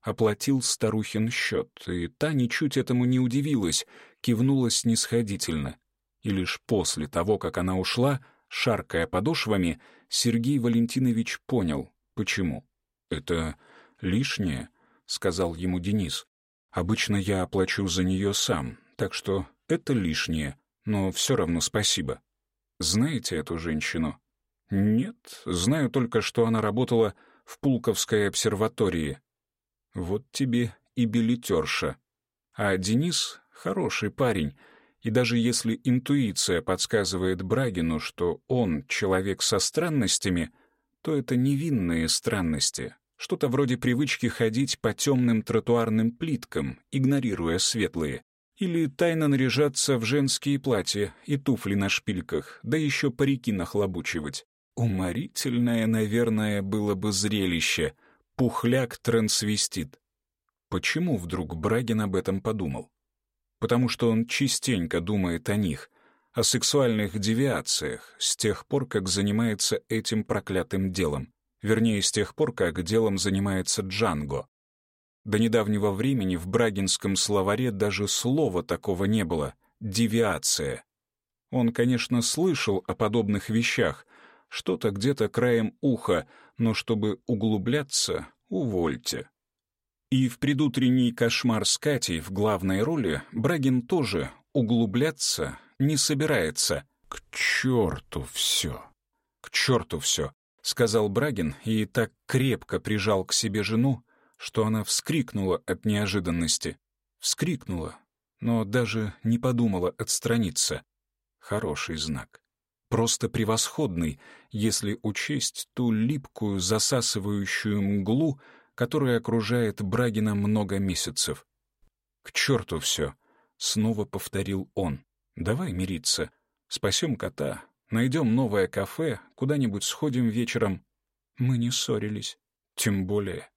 оплатил старухин счет, и та ничуть этому не удивилась, кивнула снисходительно. И лишь после того, как она ушла, шаркая подошвами, Сергей Валентинович понял, почему. «Это лишнее», — сказал ему Денис. «Обычно я оплачу за нее сам, так что это лишнее, но все равно спасибо». Знаете эту женщину? Нет, знаю только, что она работала в Пулковской обсерватории. Вот тебе и билетерша. А Денис — хороший парень, и даже если интуиция подсказывает Брагину, что он человек со странностями, то это невинные странности, что-то вроде привычки ходить по темным тротуарным плиткам, игнорируя светлые или тайно наряжаться в женские платья и туфли на шпильках, да еще парики нахлобучивать. Уморительное, наверное, было бы зрелище. Пухляк-трансвестит. Почему вдруг Брагин об этом подумал? Потому что он частенько думает о них, о сексуальных девиациях, с тех пор, как занимается этим проклятым делом. Вернее, с тех пор, как делом занимается Джанго. До недавнего времени в брагинском словаре даже слова такого не было — девиация. Он, конечно, слышал о подобных вещах, что-то где-то краем уха, но чтобы углубляться — увольте. И в предутренний кошмар с Катей в главной роли Брагин тоже углубляться не собирается. «К черту все! К черту все!» — сказал Брагин и так крепко прижал к себе жену, что она вскрикнула от неожиданности. Вскрикнула, но даже не подумала отстраниться. Хороший знак. Просто превосходный, если учесть ту липкую, засасывающую мглу, которая окружает Брагина много месяцев. «К черту все!» — снова повторил он. «Давай мириться. Спасем кота. Найдем новое кафе, куда-нибудь сходим вечером». Мы не ссорились. Тем более.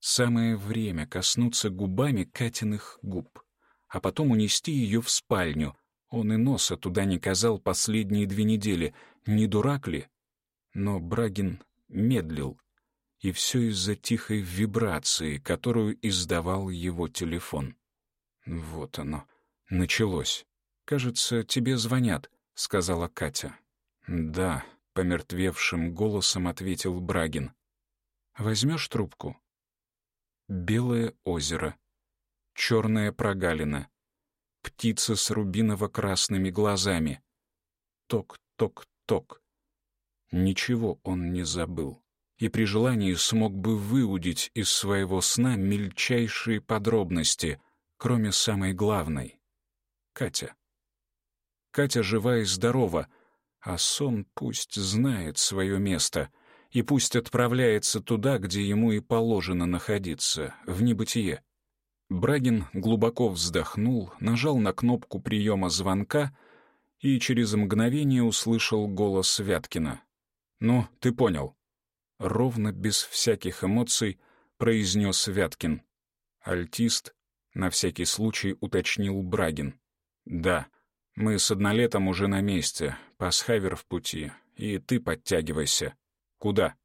Самое время коснуться губами Катиных губ, а потом унести ее в спальню. Он и носа туда не казал последние две недели. Не дурак ли? Но Брагин медлил. И все из-за тихой вибрации, которую издавал его телефон. Вот оно. Началось. «Кажется, тебе звонят», — сказала Катя. «Да», — помертвевшим голосом ответил Брагин. «Возьмешь трубку?» Белое озеро. Черная прогалина. Птица с рубиново-красными глазами. ток-ток-ток. Ничего он не забыл и при желании смог бы выудить из своего сна мельчайшие подробности, кроме самой главной — Катя. Катя жива и здорова, а сон пусть знает свое место и пусть отправляется туда, где ему и положено находиться, в небытие. Брагин глубоко вздохнул, нажал на кнопку приема звонка и через мгновение услышал голос Вяткина. «Ну, ты понял». Ровно, без всяких эмоций, произнес Вяткин. Альтист на всякий случай уточнил Брагин. «Да, мы с однолетом уже на месте, пасхавер в пути, и ты подтягивайся». «Куда?»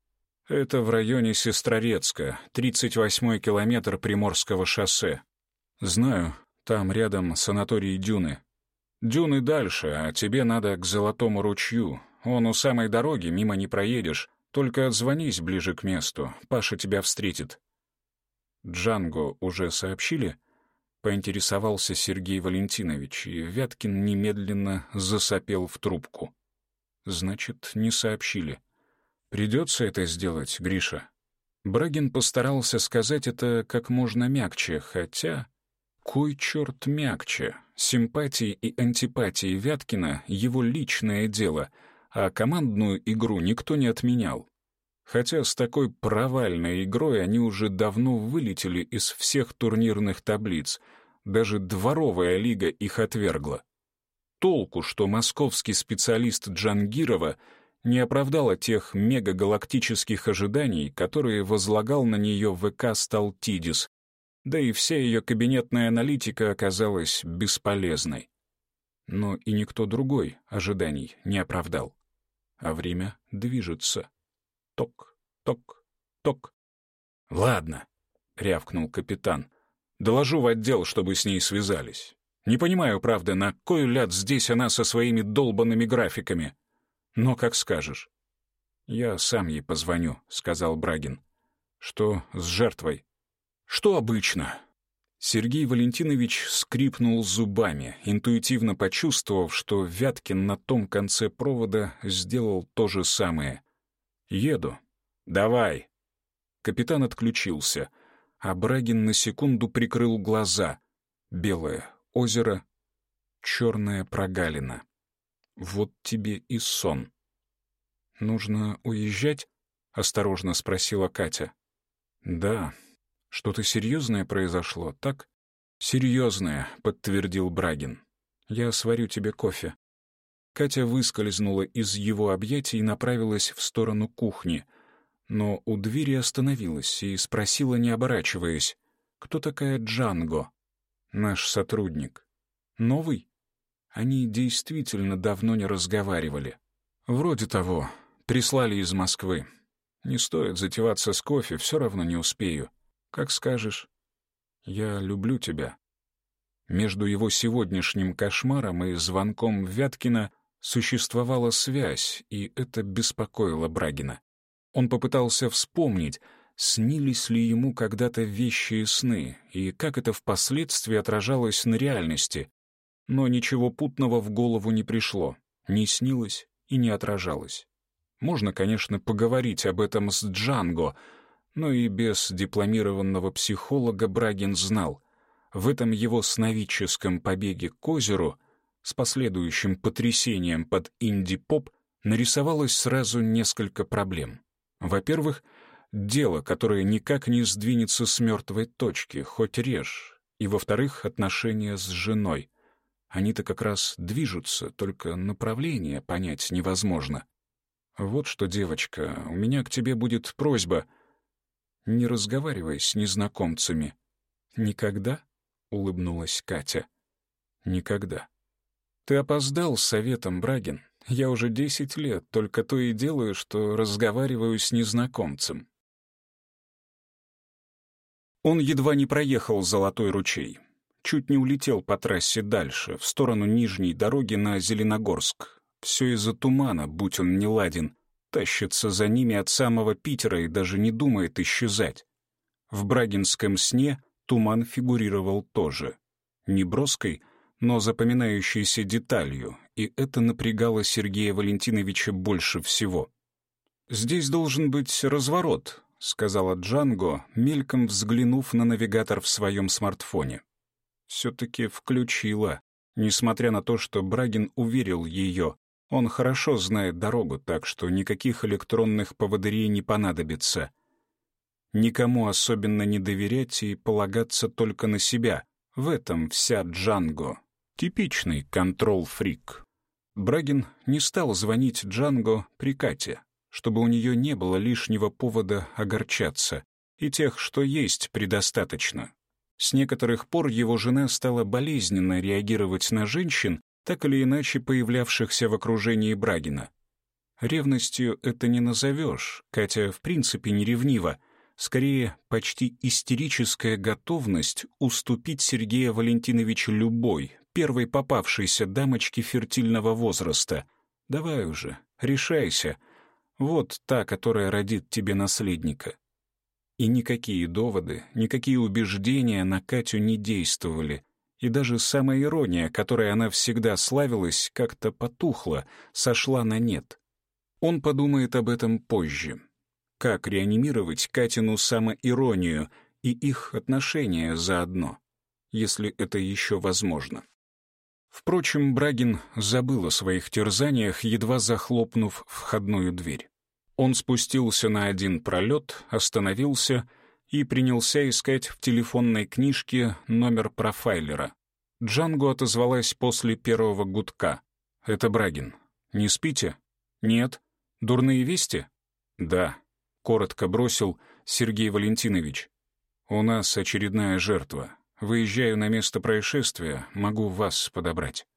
«Это в районе Сестрорецка, 38-й километр Приморского шоссе». «Знаю, там рядом санаторий Дюны». «Дюны дальше, а тебе надо к Золотому ручью. Он у самой дороги, мимо не проедешь. Только отзвонись ближе к месту, Паша тебя встретит». «Джанго уже сообщили?» — поинтересовался Сергей Валентинович, и Вяткин немедленно засопел в трубку. «Значит, не сообщили. Придется это сделать, Гриша». Брагин постарался сказать это как можно мягче, хотя... Кой черт мягче? Симпатии и антипатии Вяткина — его личное дело, а командную игру никто не отменял. Хотя с такой провальной игрой они уже давно вылетели из всех турнирных таблиц, даже дворовая лига их отвергла. Толку, что московский специалист Джангирова не оправдала тех мегагалактических ожиданий, которые возлагал на нее ВК Сталтидис, да и вся ее кабинетная аналитика оказалась бесполезной. Но и никто другой ожиданий не оправдал. А время движется. Ток, ток, ток. «Ладно», — рявкнул капитан. «Доложу в отдел, чтобы с ней связались. Не понимаю, правда, на кой ляд здесь она со своими долбанными графиками. Но как скажешь». «Я сам ей позвоню», — сказал Брагин. «Что с жертвой?» «Что обычно?» Сергей Валентинович скрипнул зубами, интуитивно почувствовав, что Вяткин на том конце провода сделал то же самое. «Еду. Давай». Капитан отключился, а Брагин на секунду прикрыл глаза. Белое озеро, черная прогалина. Вот тебе и сон. «Нужно уезжать?» — осторожно спросила Катя. «Да. Что-то серьезное произошло, так?» «Серьезное», — подтвердил Брагин. «Я сварю тебе кофе». Катя выскользнула из его объятий и направилась в сторону кухни, но у двери остановилась и спросила, не оборачиваясь, «Кто такая Джанго?» «Наш сотрудник». «Новый?» Они действительно давно не разговаривали. «Вроде того. Прислали из Москвы. Не стоит затеваться с кофе, все равно не успею. Как скажешь. Я люблю тебя». Между его сегодняшним кошмаром и звонком Вяткина Существовала связь, и это беспокоило Брагина. Он попытался вспомнить, снились ли ему когда-то вещи и сны, и как это впоследствии отражалось на реальности. Но ничего путного в голову не пришло, не снилось и не отражалось. Можно, конечно, поговорить об этом с Джанго, но и без дипломированного психолога Брагин знал, в этом его сновидческом побеге к озеру — с последующим потрясением под инди-поп нарисовалось сразу несколько проблем. Во-первых, дело, которое никак не сдвинется с мертвой точки, хоть режь. И, во-вторых, отношения с женой. Они-то как раз движутся, только направление понять невозможно. Вот что, девочка, у меня к тебе будет просьба. Не разговаривай с незнакомцами. Никогда? — улыбнулась Катя. Никогда. «Ты опоздал с советом, Брагин. Я уже десять лет только то и делаю, что разговариваю с незнакомцем». Он едва не проехал Золотой ручей. Чуть не улетел по трассе дальше, в сторону нижней дороги на Зеленогорск. Все из-за тумана, будь он не ладен. Тащится за ними от самого Питера и даже не думает исчезать. В брагинском сне туман фигурировал тоже. Неброской, но запоминающейся деталью, и это напрягало Сергея Валентиновича больше всего. «Здесь должен быть разворот», — сказала Джанго, мельком взглянув на навигатор в своем смартфоне. Все-таки включила, несмотря на то, что Брагин уверил ее. Он хорошо знает дорогу, так что никаких электронных поводырей не понадобится. Никому особенно не доверять и полагаться только на себя. В этом вся Джанго. Типичный контрол-фрик. Брагин не стал звонить Джанго при Кате, чтобы у нее не было лишнего повода огорчаться, и тех, что есть, предостаточно. С некоторых пор его жена стала болезненно реагировать на женщин, так или иначе появлявшихся в окружении Брагина. Ревностью это не назовешь, Катя в принципе не ревнива, скорее почти истерическая готовность уступить Сергея Валентиновича любой, первой попавшейся дамочке фертильного возраста. Давай уже, решайся. Вот та, которая родит тебе наследника. И никакие доводы, никакие убеждения на Катю не действовали и даже самая ирония, которой она всегда славилась, как-то потухла, сошла на нет. Он подумает об этом позже. Как реанимировать Катину самоиронию и их отношения заодно, если это еще возможно. Впрочем, Брагин забыл о своих терзаниях, едва захлопнув входную дверь. Он спустился на один пролет, остановился и принялся искать в телефонной книжке номер профайлера. Джанго отозвалась после первого гудка. «Это Брагин. Не спите?» «Нет. Дурные вести?» «Да», — коротко бросил Сергей Валентинович. «У нас очередная жертва. Выезжаю на место происшествия, могу вас подобрать».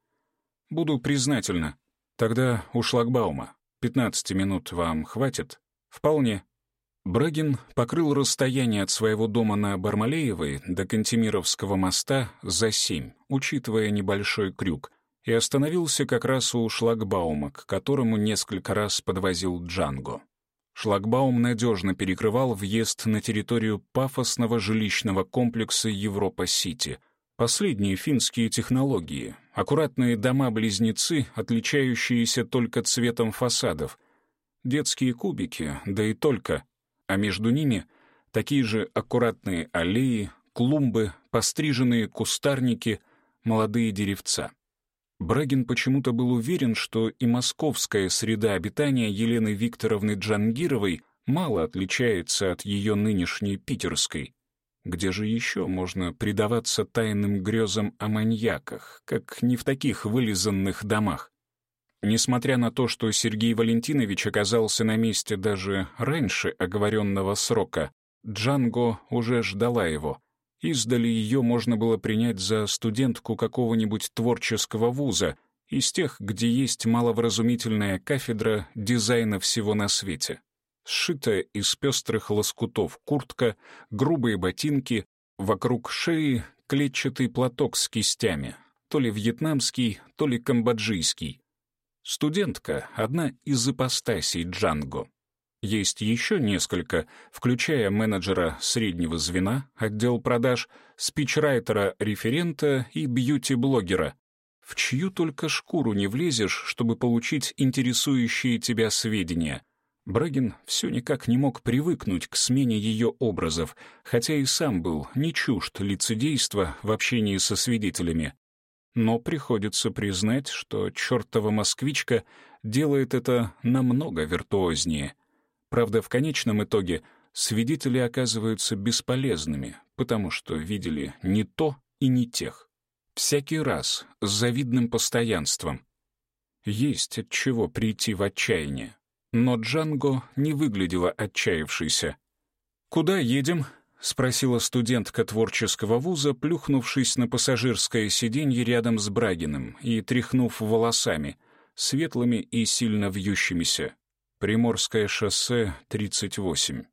«Буду признательна. Тогда у шлагбаума. Пятнадцати минут вам хватит?» «Вполне». Брагин покрыл расстояние от своего дома на Бармалеевой до Кантемировского моста за семь, учитывая небольшой крюк, и остановился как раз у шлагбаума, к которому несколько раз подвозил Джанго. Шлагбаум надежно перекрывал въезд на территорию пафосного жилищного комплекса Европа-Сити. Последние финские технологии, аккуратные дома-близнецы, отличающиеся только цветом фасадов, детские кубики, да и только — а между ними такие же аккуратные аллеи, клумбы, постриженные кустарники, молодые деревца. Брагин почему-то был уверен, что и московская среда обитания Елены Викторовны Джангировой мало отличается от ее нынешней питерской. Где же еще можно предаваться тайным грезам о маньяках, как не в таких вылизанных домах? Несмотря на то, что Сергей Валентинович оказался на месте даже раньше оговоренного срока, Джанго уже ждала его. Издали ее можно было принять за студентку какого-нибудь творческого вуза, из тех, где есть маловразумительная кафедра дизайна всего на свете. Сшитая из пестрых лоскутов куртка, грубые ботинки, вокруг шеи клетчатый платок с кистями, то ли вьетнамский, то ли камбоджийский, Студентка — одна из ипостасей Джанго. Есть еще несколько, включая менеджера среднего звена, отдел продаж, спичрайтера-референта и бьюти-блогера. В чью только шкуру не влезешь, чтобы получить интересующие тебя сведения. Брагин все никак не мог привыкнуть к смене ее образов, хотя и сам был не чужд лицедейства в общении со свидетелями. Но приходится признать, что чертова москвичка делает это намного виртуознее. Правда, в конечном итоге свидетели оказываются бесполезными, потому что видели не то и не тех. Всякий раз с завидным постоянством. Есть от чего прийти в отчаяние. Но Джанго не выглядела отчаявшейся. «Куда едем?» — спросила студентка творческого вуза, плюхнувшись на пассажирское сиденье рядом с Брагиным и тряхнув волосами, светлыми и сильно вьющимися. Приморское шоссе, 38.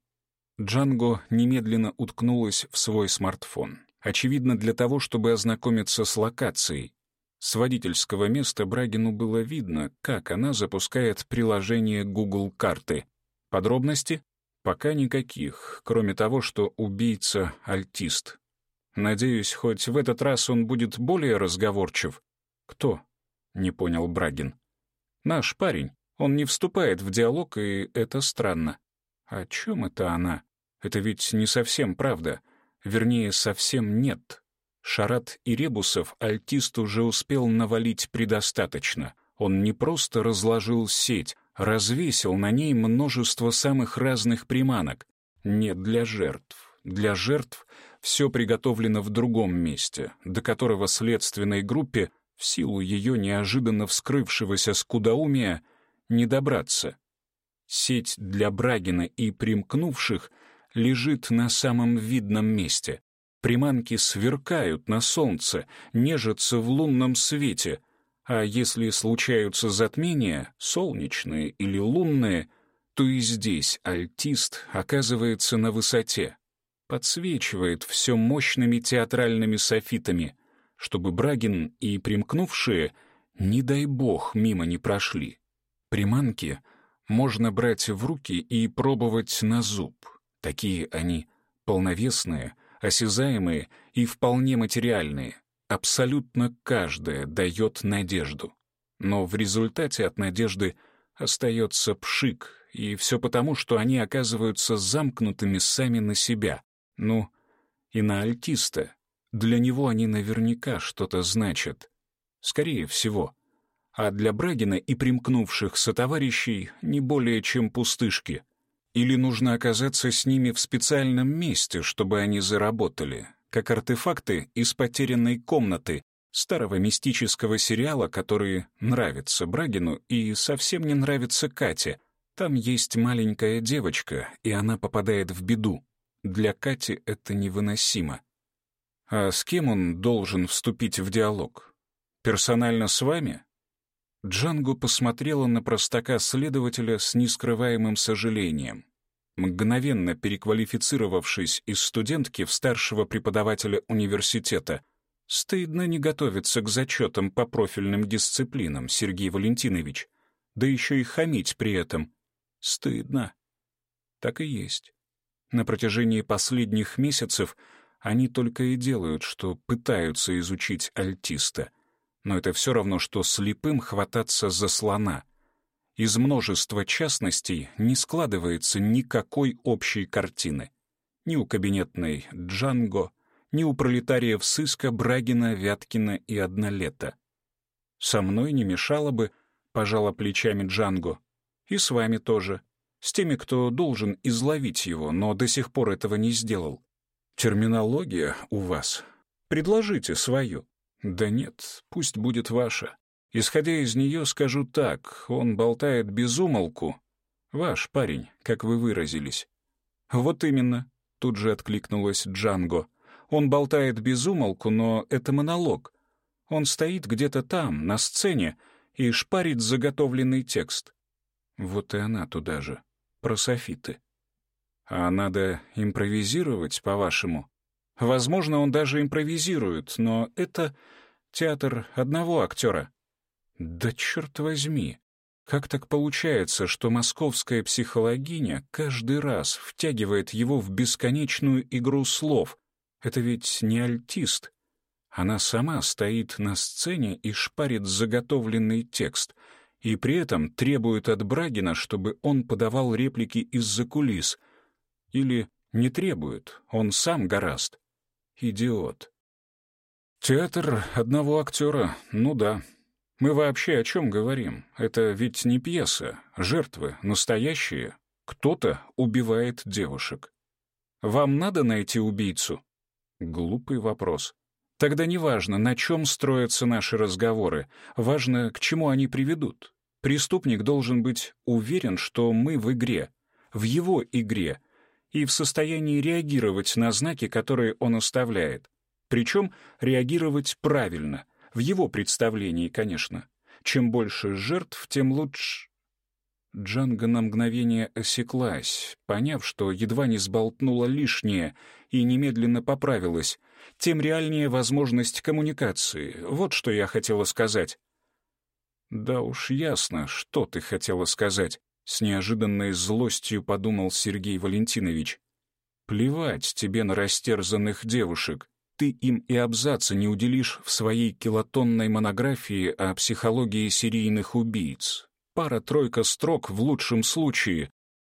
Джанго немедленно уткнулась в свой смартфон. Очевидно, для того, чтобы ознакомиться с локацией. С водительского места Брагину было видно, как она запускает приложение Google карты. Подробности? Пока никаких, кроме того, что убийца — альтист. Надеюсь, хоть в этот раз он будет более разговорчив. Кто? не понял Брагин. «Наш парень. Он не вступает в диалог, и это странно. О чем это она? Это ведь не совсем правда. Вернее, совсем нет. Шарат и Ребусов альтист уже успел навалить предостаточно. Он не просто разложил сеть, развесил на ней множество самых разных приманок. Нет для жертв. Для жертв все приготовлено в другом месте, до которого следственной группе, в силу ее неожиданно вскрывшегося скудоумия, не добраться. Сеть для Брагина и примкнувших лежит на самом видном месте. Приманки сверкают на солнце, нежатся в лунном свете, а если случаются затмения, солнечные или лунные, то и здесь альтист оказывается на высоте, подсвечивает все мощными театральными софитами, чтобы Брагин и примкнувшие, не дай бог, мимо не прошли. Приманки можно брать в руки и пробовать на зуб. Такие они полновесные, осязаемые и вполне материальные. Абсолютно каждая дает надежду. Но в результате от надежды остается пшик, и все потому, что они оказываются замкнутыми сами на себя. Ну, и на альтиста. Для него они наверняка что-то значат. Скорее всего. А для Брагина и примкнувших сотоварищей не более чем пустышки — или нужно оказаться с ними в специальном месте, чтобы они заработали, как артефакты из потерянной комнаты, старого мистического сериала, который нравится Брагину и совсем не нравится Кате. Там есть маленькая девочка, и она попадает в беду. Для Кати это невыносимо. А с кем он должен вступить в диалог? Персонально с вами? Джанго посмотрела на простака-следователя с нескрываемым сожалением. Мгновенно переквалифицировавшись из студентки в старшего преподавателя университета, стыдно не готовиться к зачетам по профильным дисциплинам, Сергей Валентинович, да еще и хамить при этом. Стыдно. Так и есть. На протяжении последних месяцев они только и делают, что пытаются изучить альтиста — но это все равно, что слепым хвататься за слона. Из множества частностей не складывается никакой общей картины. Ни у кабинетной Джанго, ни у пролетариев сыска Брагина, Вяткина и Однолета. Со мной не мешало бы, пожала плечами Джанго, и с вами тоже, с теми, кто должен изловить его, но до сих пор этого не сделал. Терминология у вас. Предложите свою. Да нет, пусть будет ваша. Исходя из нее, скажу так, он болтает без умолку. Ваш парень, как вы выразились. Вот именно, тут же откликнулась Джанго. Он болтает без умолку, но это монолог. Он стоит где-то там, на сцене, и шпарит заготовленный текст. Вот и она туда же, про софиты. А надо импровизировать, по-вашему? Возможно, он даже импровизирует, но это театр одного актера. Да черт возьми! Как так получается, что московская психологиня каждый раз втягивает его в бесконечную игру слов? Это ведь не альтист. Она сама стоит на сцене и шпарит заготовленный текст, и при этом требует от Брагина, чтобы он подавал реплики из-за кулис. Или не требует, он сам гораст. Идиот. Театр одного актера, ну да. Мы вообще о чем говорим? Это ведь не пьеса, жертвы, настоящие. Кто-то убивает девушек. Вам надо найти убийцу? Глупый вопрос. Тогда неважно, на чем строятся наши разговоры, важно, к чему они приведут. Преступник должен быть уверен, что мы в игре, в его игре, и в состоянии реагировать на знаки, которые он оставляет. Причем реагировать правильно, в его представлении, конечно. Чем больше жертв, тем лучше... Джанга на мгновение осеклась, поняв, что едва не сболтнула лишнее, и немедленно поправилась. Тем реальнее возможность коммуникации. Вот что я хотела сказать. «Да уж ясно, что ты хотела сказать», — с неожиданной злостью подумал Сергей Валентинович. «Плевать тебе на растерзанных девушек. ты им и абзаца не уделишь в своей килотонной монографии о психологии серийных убийц. Пара-тройка строк в лучшем случае,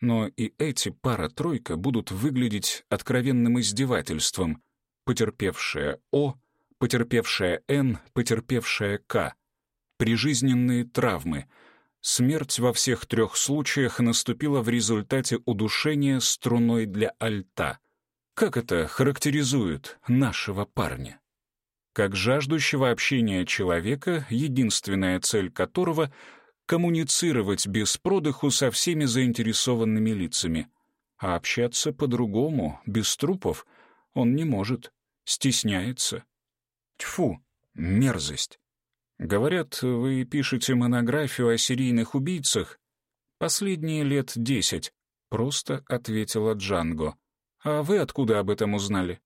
но и эти пара-тройка будут выглядеть откровенным издевательством. Потерпевшая О, потерпевшая Н, потерпевшая К. Прижизненные травмы. Смерть во всех трех случаях наступила в результате удушения струной для альта. Как это характеризует нашего парня? Как жаждущего общения человека, единственная цель которого — коммуницировать без продыху со всеми заинтересованными лицами. А общаться по-другому, без трупов, он не может, стесняется. Тьфу, мерзость. Говорят, вы пишете монографию о серийных убийцах? Последние лет десять, просто ответила Джанго. А вы откуда об этом узнали?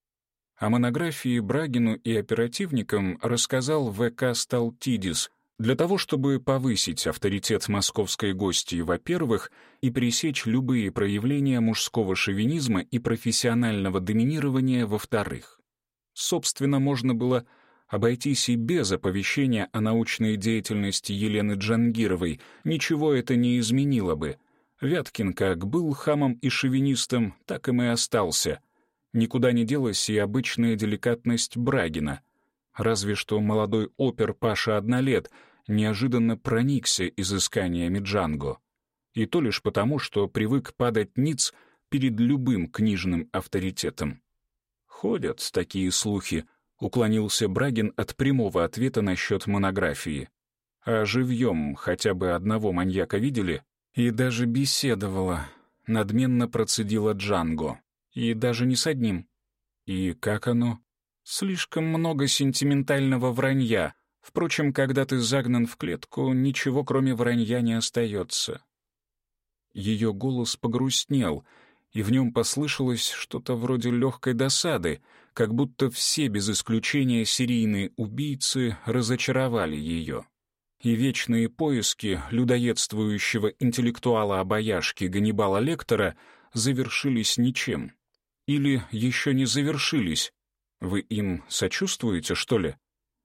О монографии Брагину и оперативникам рассказал ВК Сталтидис — для того, чтобы повысить авторитет московской гости, во-первых, и пресечь любые проявления мужского шовинизма и профессионального доминирования, во-вторых. Собственно, можно было обойтись и без оповещения о научной деятельности Елены Джангировой, ничего это не изменило бы. Вяткин как был хамом и шовинистом, так им и остался. Никуда не делась и обычная деликатность Брагина — Разве что молодой опер Паша Однолет неожиданно проникся изысканиями Джанго. И то лишь потому, что привык падать ниц перед любым книжным авторитетом. «Ходят такие слухи», — уклонился Брагин от прямого ответа насчет монографии. «А живьем хотя бы одного маньяка видели?» «И даже беседовала», — надменно процедила Джанго. «И даже не с одним». «И как оно?» Слишком много сентиментального вранья. Впрочем, когда ты загнан в клетку, ничего кроме вранья не остается. Ее голос погрустнел, и в нем послышалось что-то вроде легкой досады, как будто все без исключения серийные убийцы разочаровали ее. И вечные поиски людоедствующего интеллектуала-обаяшки Ганнибала Лектора завершились ничем. Или еще не завершились, вы им сочувствуете, что ли?»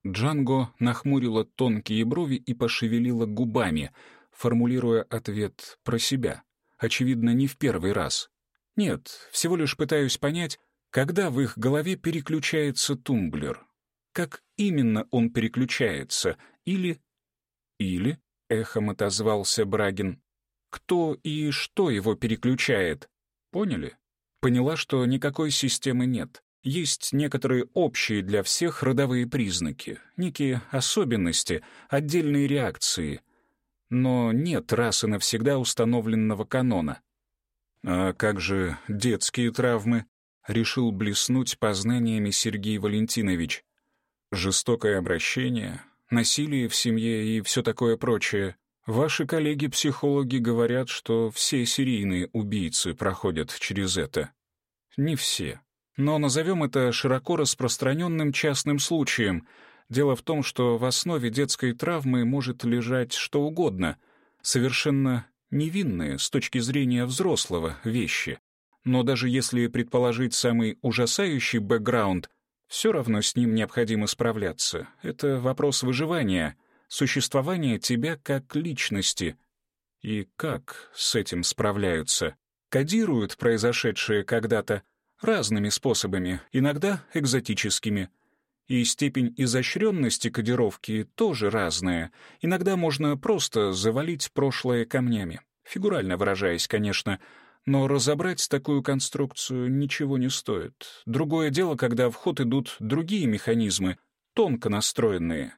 Джанго нахмурила тонкие брови и пошевелила губами, формулируя ответ про себя. Очевидно, не в первый раз. «Нет, всего лишь пытаюсь понять, когда в их голове переключается тумблер. Как именно он переключается? Или... Или, — эхом отозвался Брагин, — кто и что его переключает? Поняли? Поняла, что никакой системы нет. Есть некоторые общие для всех родовые признаки, некие особенности, отдельные реакции. Но нет раз и навсегда установленного канона. А как же детские травмы? Решил блеснуть познаниями Сергей Валентинович. Жестокое обращение, насилие в семье и все такое прочее. Ваши коллеги-психологи говорят, что все серийные убийцы проходят через это. Не все но назовем это широко распространенным частным случаем. Дело в том, что в основе детской травмы может лежать что угодно, совершенно невинные с точки зрения взрослого вещи. Но даже если предположить самый ужасающий бэкграунд, все равно с ним необходимо справляться. Это вопрос выживания, существования тебя как личности. И как с этим справляются? Кодируют произошедшее когда-то, разными способами, иногда экзотическими. И степень изощренности кодировки тоже разная. Иногда можно просто завалить прошлое камнями. Фигурально выражаясь, конечно, но разобрать такую конструкцию ничего не стоит. Другое дело, когда в ход идут другие механизмы, тонко настроенные.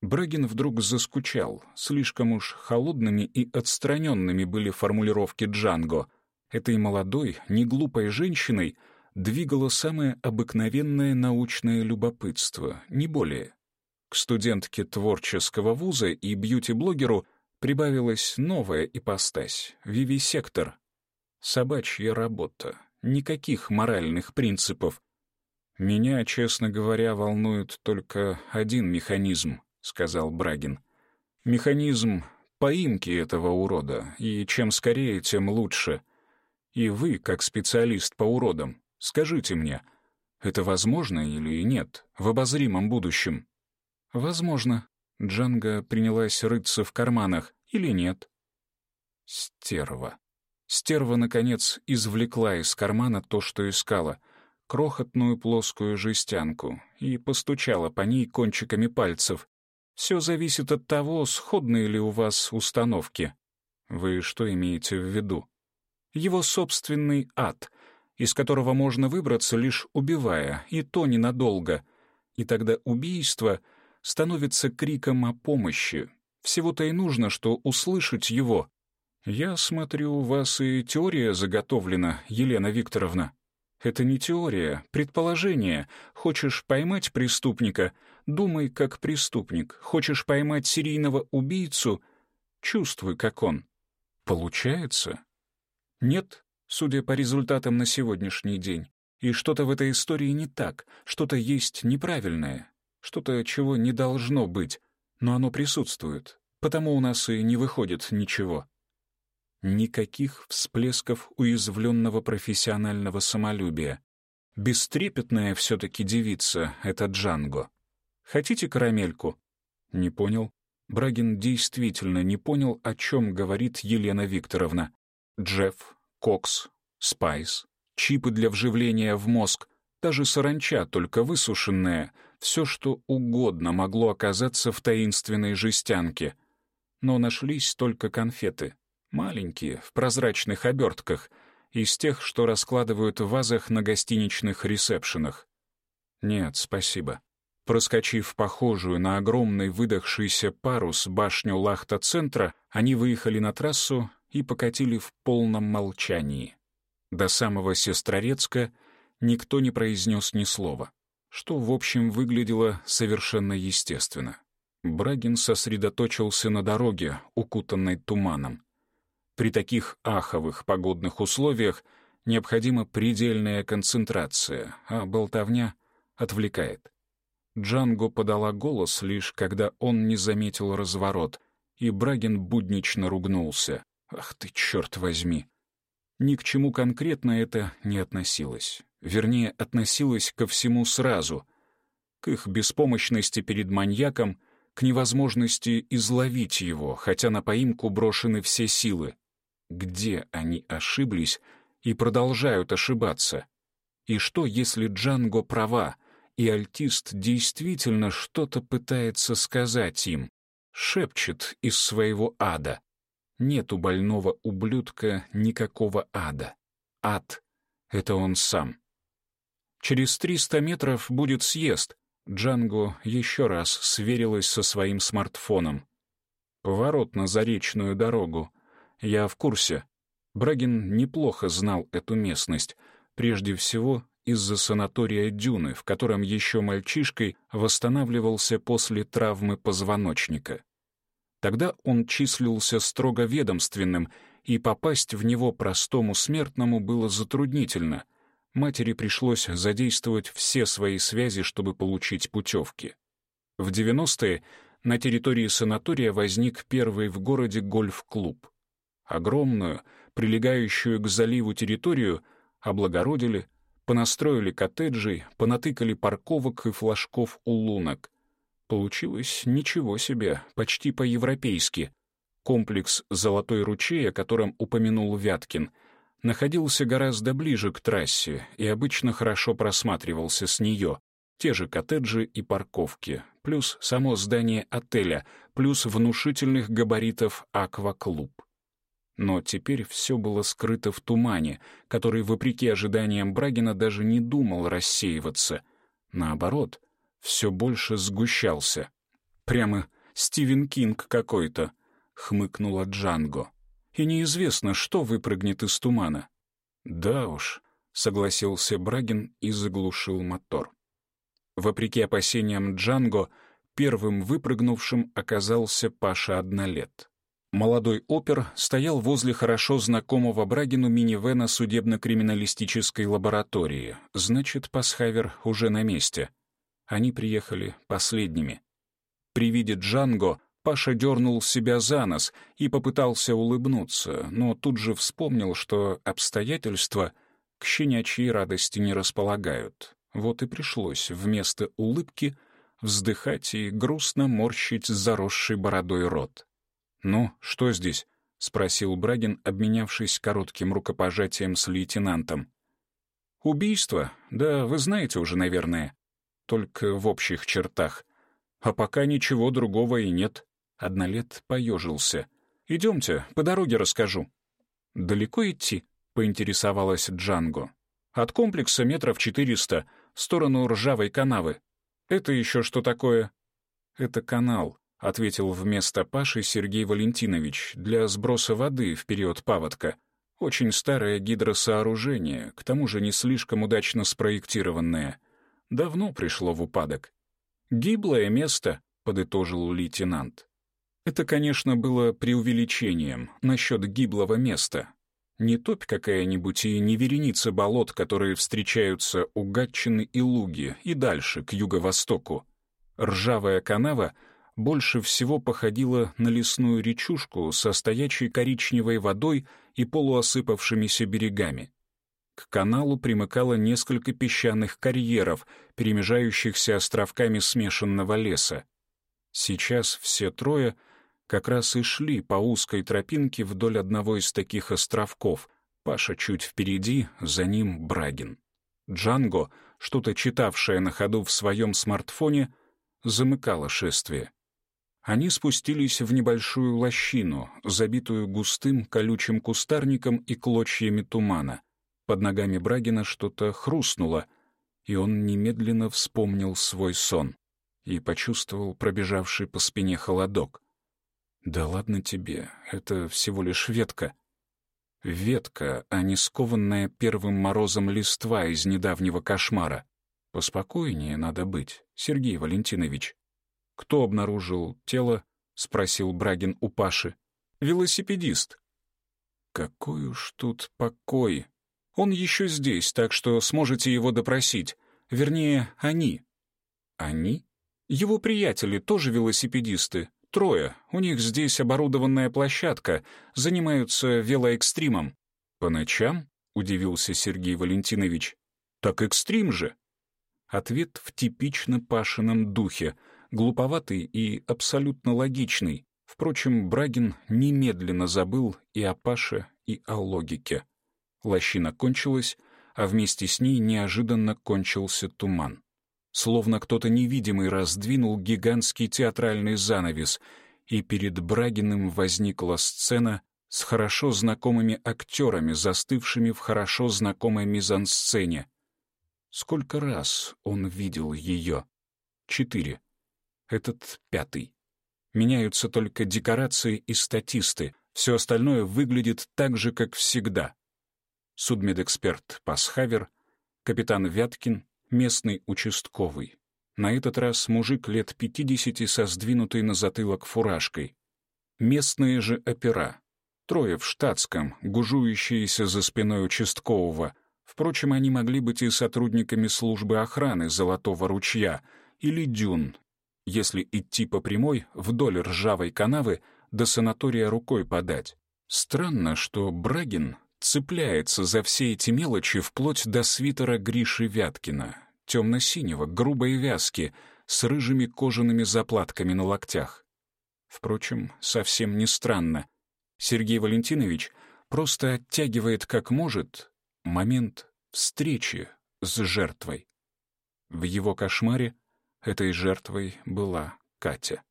Брагин вдруг заскучал. Слишком уж холодными и отстраненными были формулировки Джанго — Этой молодой, неглупой женщиной двигало самое обыкновенное научное любопытство, не более. К студентке творческого вуза и бьюти-блогеру прибавилась новая ипостась — вивисектор. Собачья работа. Никаких моральных принципов. «Меня, честно говоря, волнует только один механизм», — сказал Брагин. «Механизм поимки этого урода, и чем скорее, тем лучше. И вы, как специалист по уродам, скажите мне, Это возможно или нет в обозримом будущем? Возможно. Джанга принялась рыться в карманах или нет? Стерва. Стерва, наконец, извлекла из кармана то, что искала — крохотную плоскую жестянку и постучала по ней кончиками пальцев. Все зависит от того, сходные ли у вас установки. Вы что имеете в виду? Его собственный ад, из которого можно выбраться, лишь убивая, и то ненадолго. И тогда убийство становится криком о помощи. Всего-то и нужно, что услышать его. Я смотрю, у вас и теория заготовлена, Елена Викторовна. Это не теория, предположение. Хочешь поймать преступника — думай как преступник. Хочешь поймать серийного убийцу — чувствуй, как он. Получается? Нет, судя по результатам на сегодняшний день. И что-то в этой истории не так, что-то есть неправильное, что-то, чего не должно быть, но оно присутствует, потому у нас и не выходит ничего. Никаких всплесков уязвленного профессионального самолюбия. Бестрепетная все-таки девица — это Джанго. Хотите карамельку? Не понял. Брагин действительно не понял, о чем говорит Елена Викторовна. Джефф, кокс, спайс, чипы для вживления в мозг, даже саранча, только высушенная, все, что угодно могло оказаться в таинственной жестянке. Но нашлись только конфеты. Маленькие, в прозрачных обертках, из тех, что раскладывают в вазах на гостиничных ресепшенах. Нет, спасибо. Проскочив похожую на огромный выдохшийся парус башню Лахта-центра, они выехали на трассу и покатили в полном молчании. До самого Сестрорецка никто не произнес ни слова, что, в общем, выглядело совершенно естественно. Брагин сосредоточился на дороге, укутанной туманом. При таких аховых погодных условиях необходима предельная концентрация, а болтовня отвлекает. Джанго подала голос лишь когда он не заметил разворот, и Брагин буднично ругнулся. «Ах ты, черт возьми!» Ни к чему конкретно это не относилось. Вернее, относилось ко всему сразу. К их беспомощности перед маньяком, к невозможности изловить его, хотя на поимку брошены все силы. Где они ошиблись и продолжают ошибаться? И что, если Джанго права, и альтист действительно что-то пытается сказать им, шепчет из своего ада. Нет у больного ублюдка никакого ада. Ад — это он сам. Через триста метров будет съезд. Джанго еще раз сверилась со своим смартфоном. Поворот на заречную дорогу. Я в курсе. Брагин неплохо знал эту местность. Прежде всего, из-за санатория Дюны, в котором еще мальчишкой восстанавливался после травмы позвоночника. Тогда он числился строго ведомственным, и попасть в него простому смертному было затруднительно. Матери пришлось задействовать все свои связи, чтобы получить путевки. В 90-е на территории санатория возник первый в городе гольф-клуб. Огромную, прилегающую к заливу территорию облагородили, Понастроили коттеджей, понатыкали парковок и флажков у лунок. Получилось ничего себе, почти по-европейски. Комплекс «Золотой ручей», о котором упомянул Вяткин, находился гораздо ближе к трассе и обычно хорошо просматривался с нее. Те же коттеджи и парковки, плюс само здание отеля, плюс внушительных габаритов акваклуб. Но теперь все было скрыто в тумане, который, вопреки ожиданиям Брагина, даже не думал рассеиваться. Наоборот, все больше сгущался. «Прямо Стивен Кинг какой-то», — хмыкнула Джанго. «И неизвестно, что выпрыгнет из тумана». «Да уж», — согласился Брагин и заглушил мотор. Вопреки опасениям Джанго, первым выпрыгнувшим оказался Паша Однолет. Молодой опер стоял возле хорошо знакомого Брагину минивэна судебно-криминалистической лаборатории. Значит, Пасхавер уже на месте. Они приехали последними. При виде Джанго Паша дернул себя за нос и попытался улыбнуться, но тут же вспомнил, что обстоятельства к щенячьей радости не располагают. Вот и пришлось вместо улыбки вздыхать и грустно морщить заросший бородой рот. «Ну, что здесь?» — спросил Брагин, обменявшись коротким рукопожатием с лейтенантом. «Убийство? Да, вы знаете уже, наверное. Только в общих чертах. А пока ничего другого и нет». Однолет поежился. «Идемте, по дороге расскажу». «Далеко идти?» — поинтересовалась Джанго. «От комплекса метров четыреста, в сторону ржавой канавы. Это еще что такое?» «Это канал», — ответил вместо Паши Сергей Валентинович, «для сброса воды в период паводка. Очень старое гидросооружение, к тому же не слишком удачно спроектированное. Давно пришло в упадок. «Гиблое место», — подытожил лейтенант. Это, конечно, было преувеличением насчет гиблого места. Не топь какая-нибудь и не вереница болот, которые встречаются у Гатчины и Луги и дальше, к юго-востоку. Ржавая канава больше всего походила на лесную речушку со стоячей коричневой водой и полуосыпавшимися берегами. К каналу примыкало несколько песчаных карьеров, перемежающихся островками смешанного леса. Сейчас все трое — как раз и шли по узкой тропинке вдоль одного из таких островков. Паша чуть впереди, за ним Брагин. Джанго, что-то читавшая на ходу в своем смартфоне, замыкала шествие. Они спустились в небольшую лощину, забитую густым колючим кустарником и клочьями тумана. Под ногами Брагина что-то хрустнуло, и он немедленно вспомнил свой сон и почувствовал пробежавший по спине холодок. «Да ладно тебе, это всего лишь ветка». Ветка, а не скованная первым морозом листва из недавнего кошмара. Поспокойнее надо быть, Сергей Валентинович. «Кто обнаружил тело?» — спросил Брагин у Паши. «Велосипедист». «Какой уж тут покой. Он еще здесь, так что сможете его допросить. Вернее, они». «Они?» «Его приятели, тоже велосипедисты. Трое. У них здесь оборудованная площадка. Занимаются велоэкстримом. По ночам? Удивился Сергей Валентинович. Так экстрим же. Ответ в типично Пашином духе, глуповатый и абсолютно логичный. Впрочем, Брагин немедленно забыл и о Паше, и о логике. Лощина кончилась, а вместе с ней неожиданно кончился туман словно кто-то невидимый раздвинул гигантский театральный занавес, и перед Брагиным возникла сцена с хорошо знакомыми актерами, застывшими в хорошо знакомой мизансцене. Сколько раз он видел ее? Четыре. Этот пятый. Меняются только декорации и статисты, все остальное выглядит так же, как всегда. Судмедэксперт Пасхавер, капитан Вяткин, местный участковый. На этот раз мужик лет пятидесяти со сдвинутой на затылок фуражкой. Местные же опера. Трое в штатском, гужующиеся за спиной участкового. Впрочем, они могли быть и сотрудниками службы охраны Золотого ручья или дюн, если идти по прямой вдоль ржавой канавы до санатория рукой подать. Странно, что Брагин цепляется за все эти мелочи вплоть до свитера Гриши Вяткина, темно-синего, грубой вязки, с рыжими кожаными заплатками на локтях. Впрочем, совсем не странно. Сергей Валентинович просто оттягивает как может момент встречи с жертвой. В его кошмаре этой жертвой была Катя.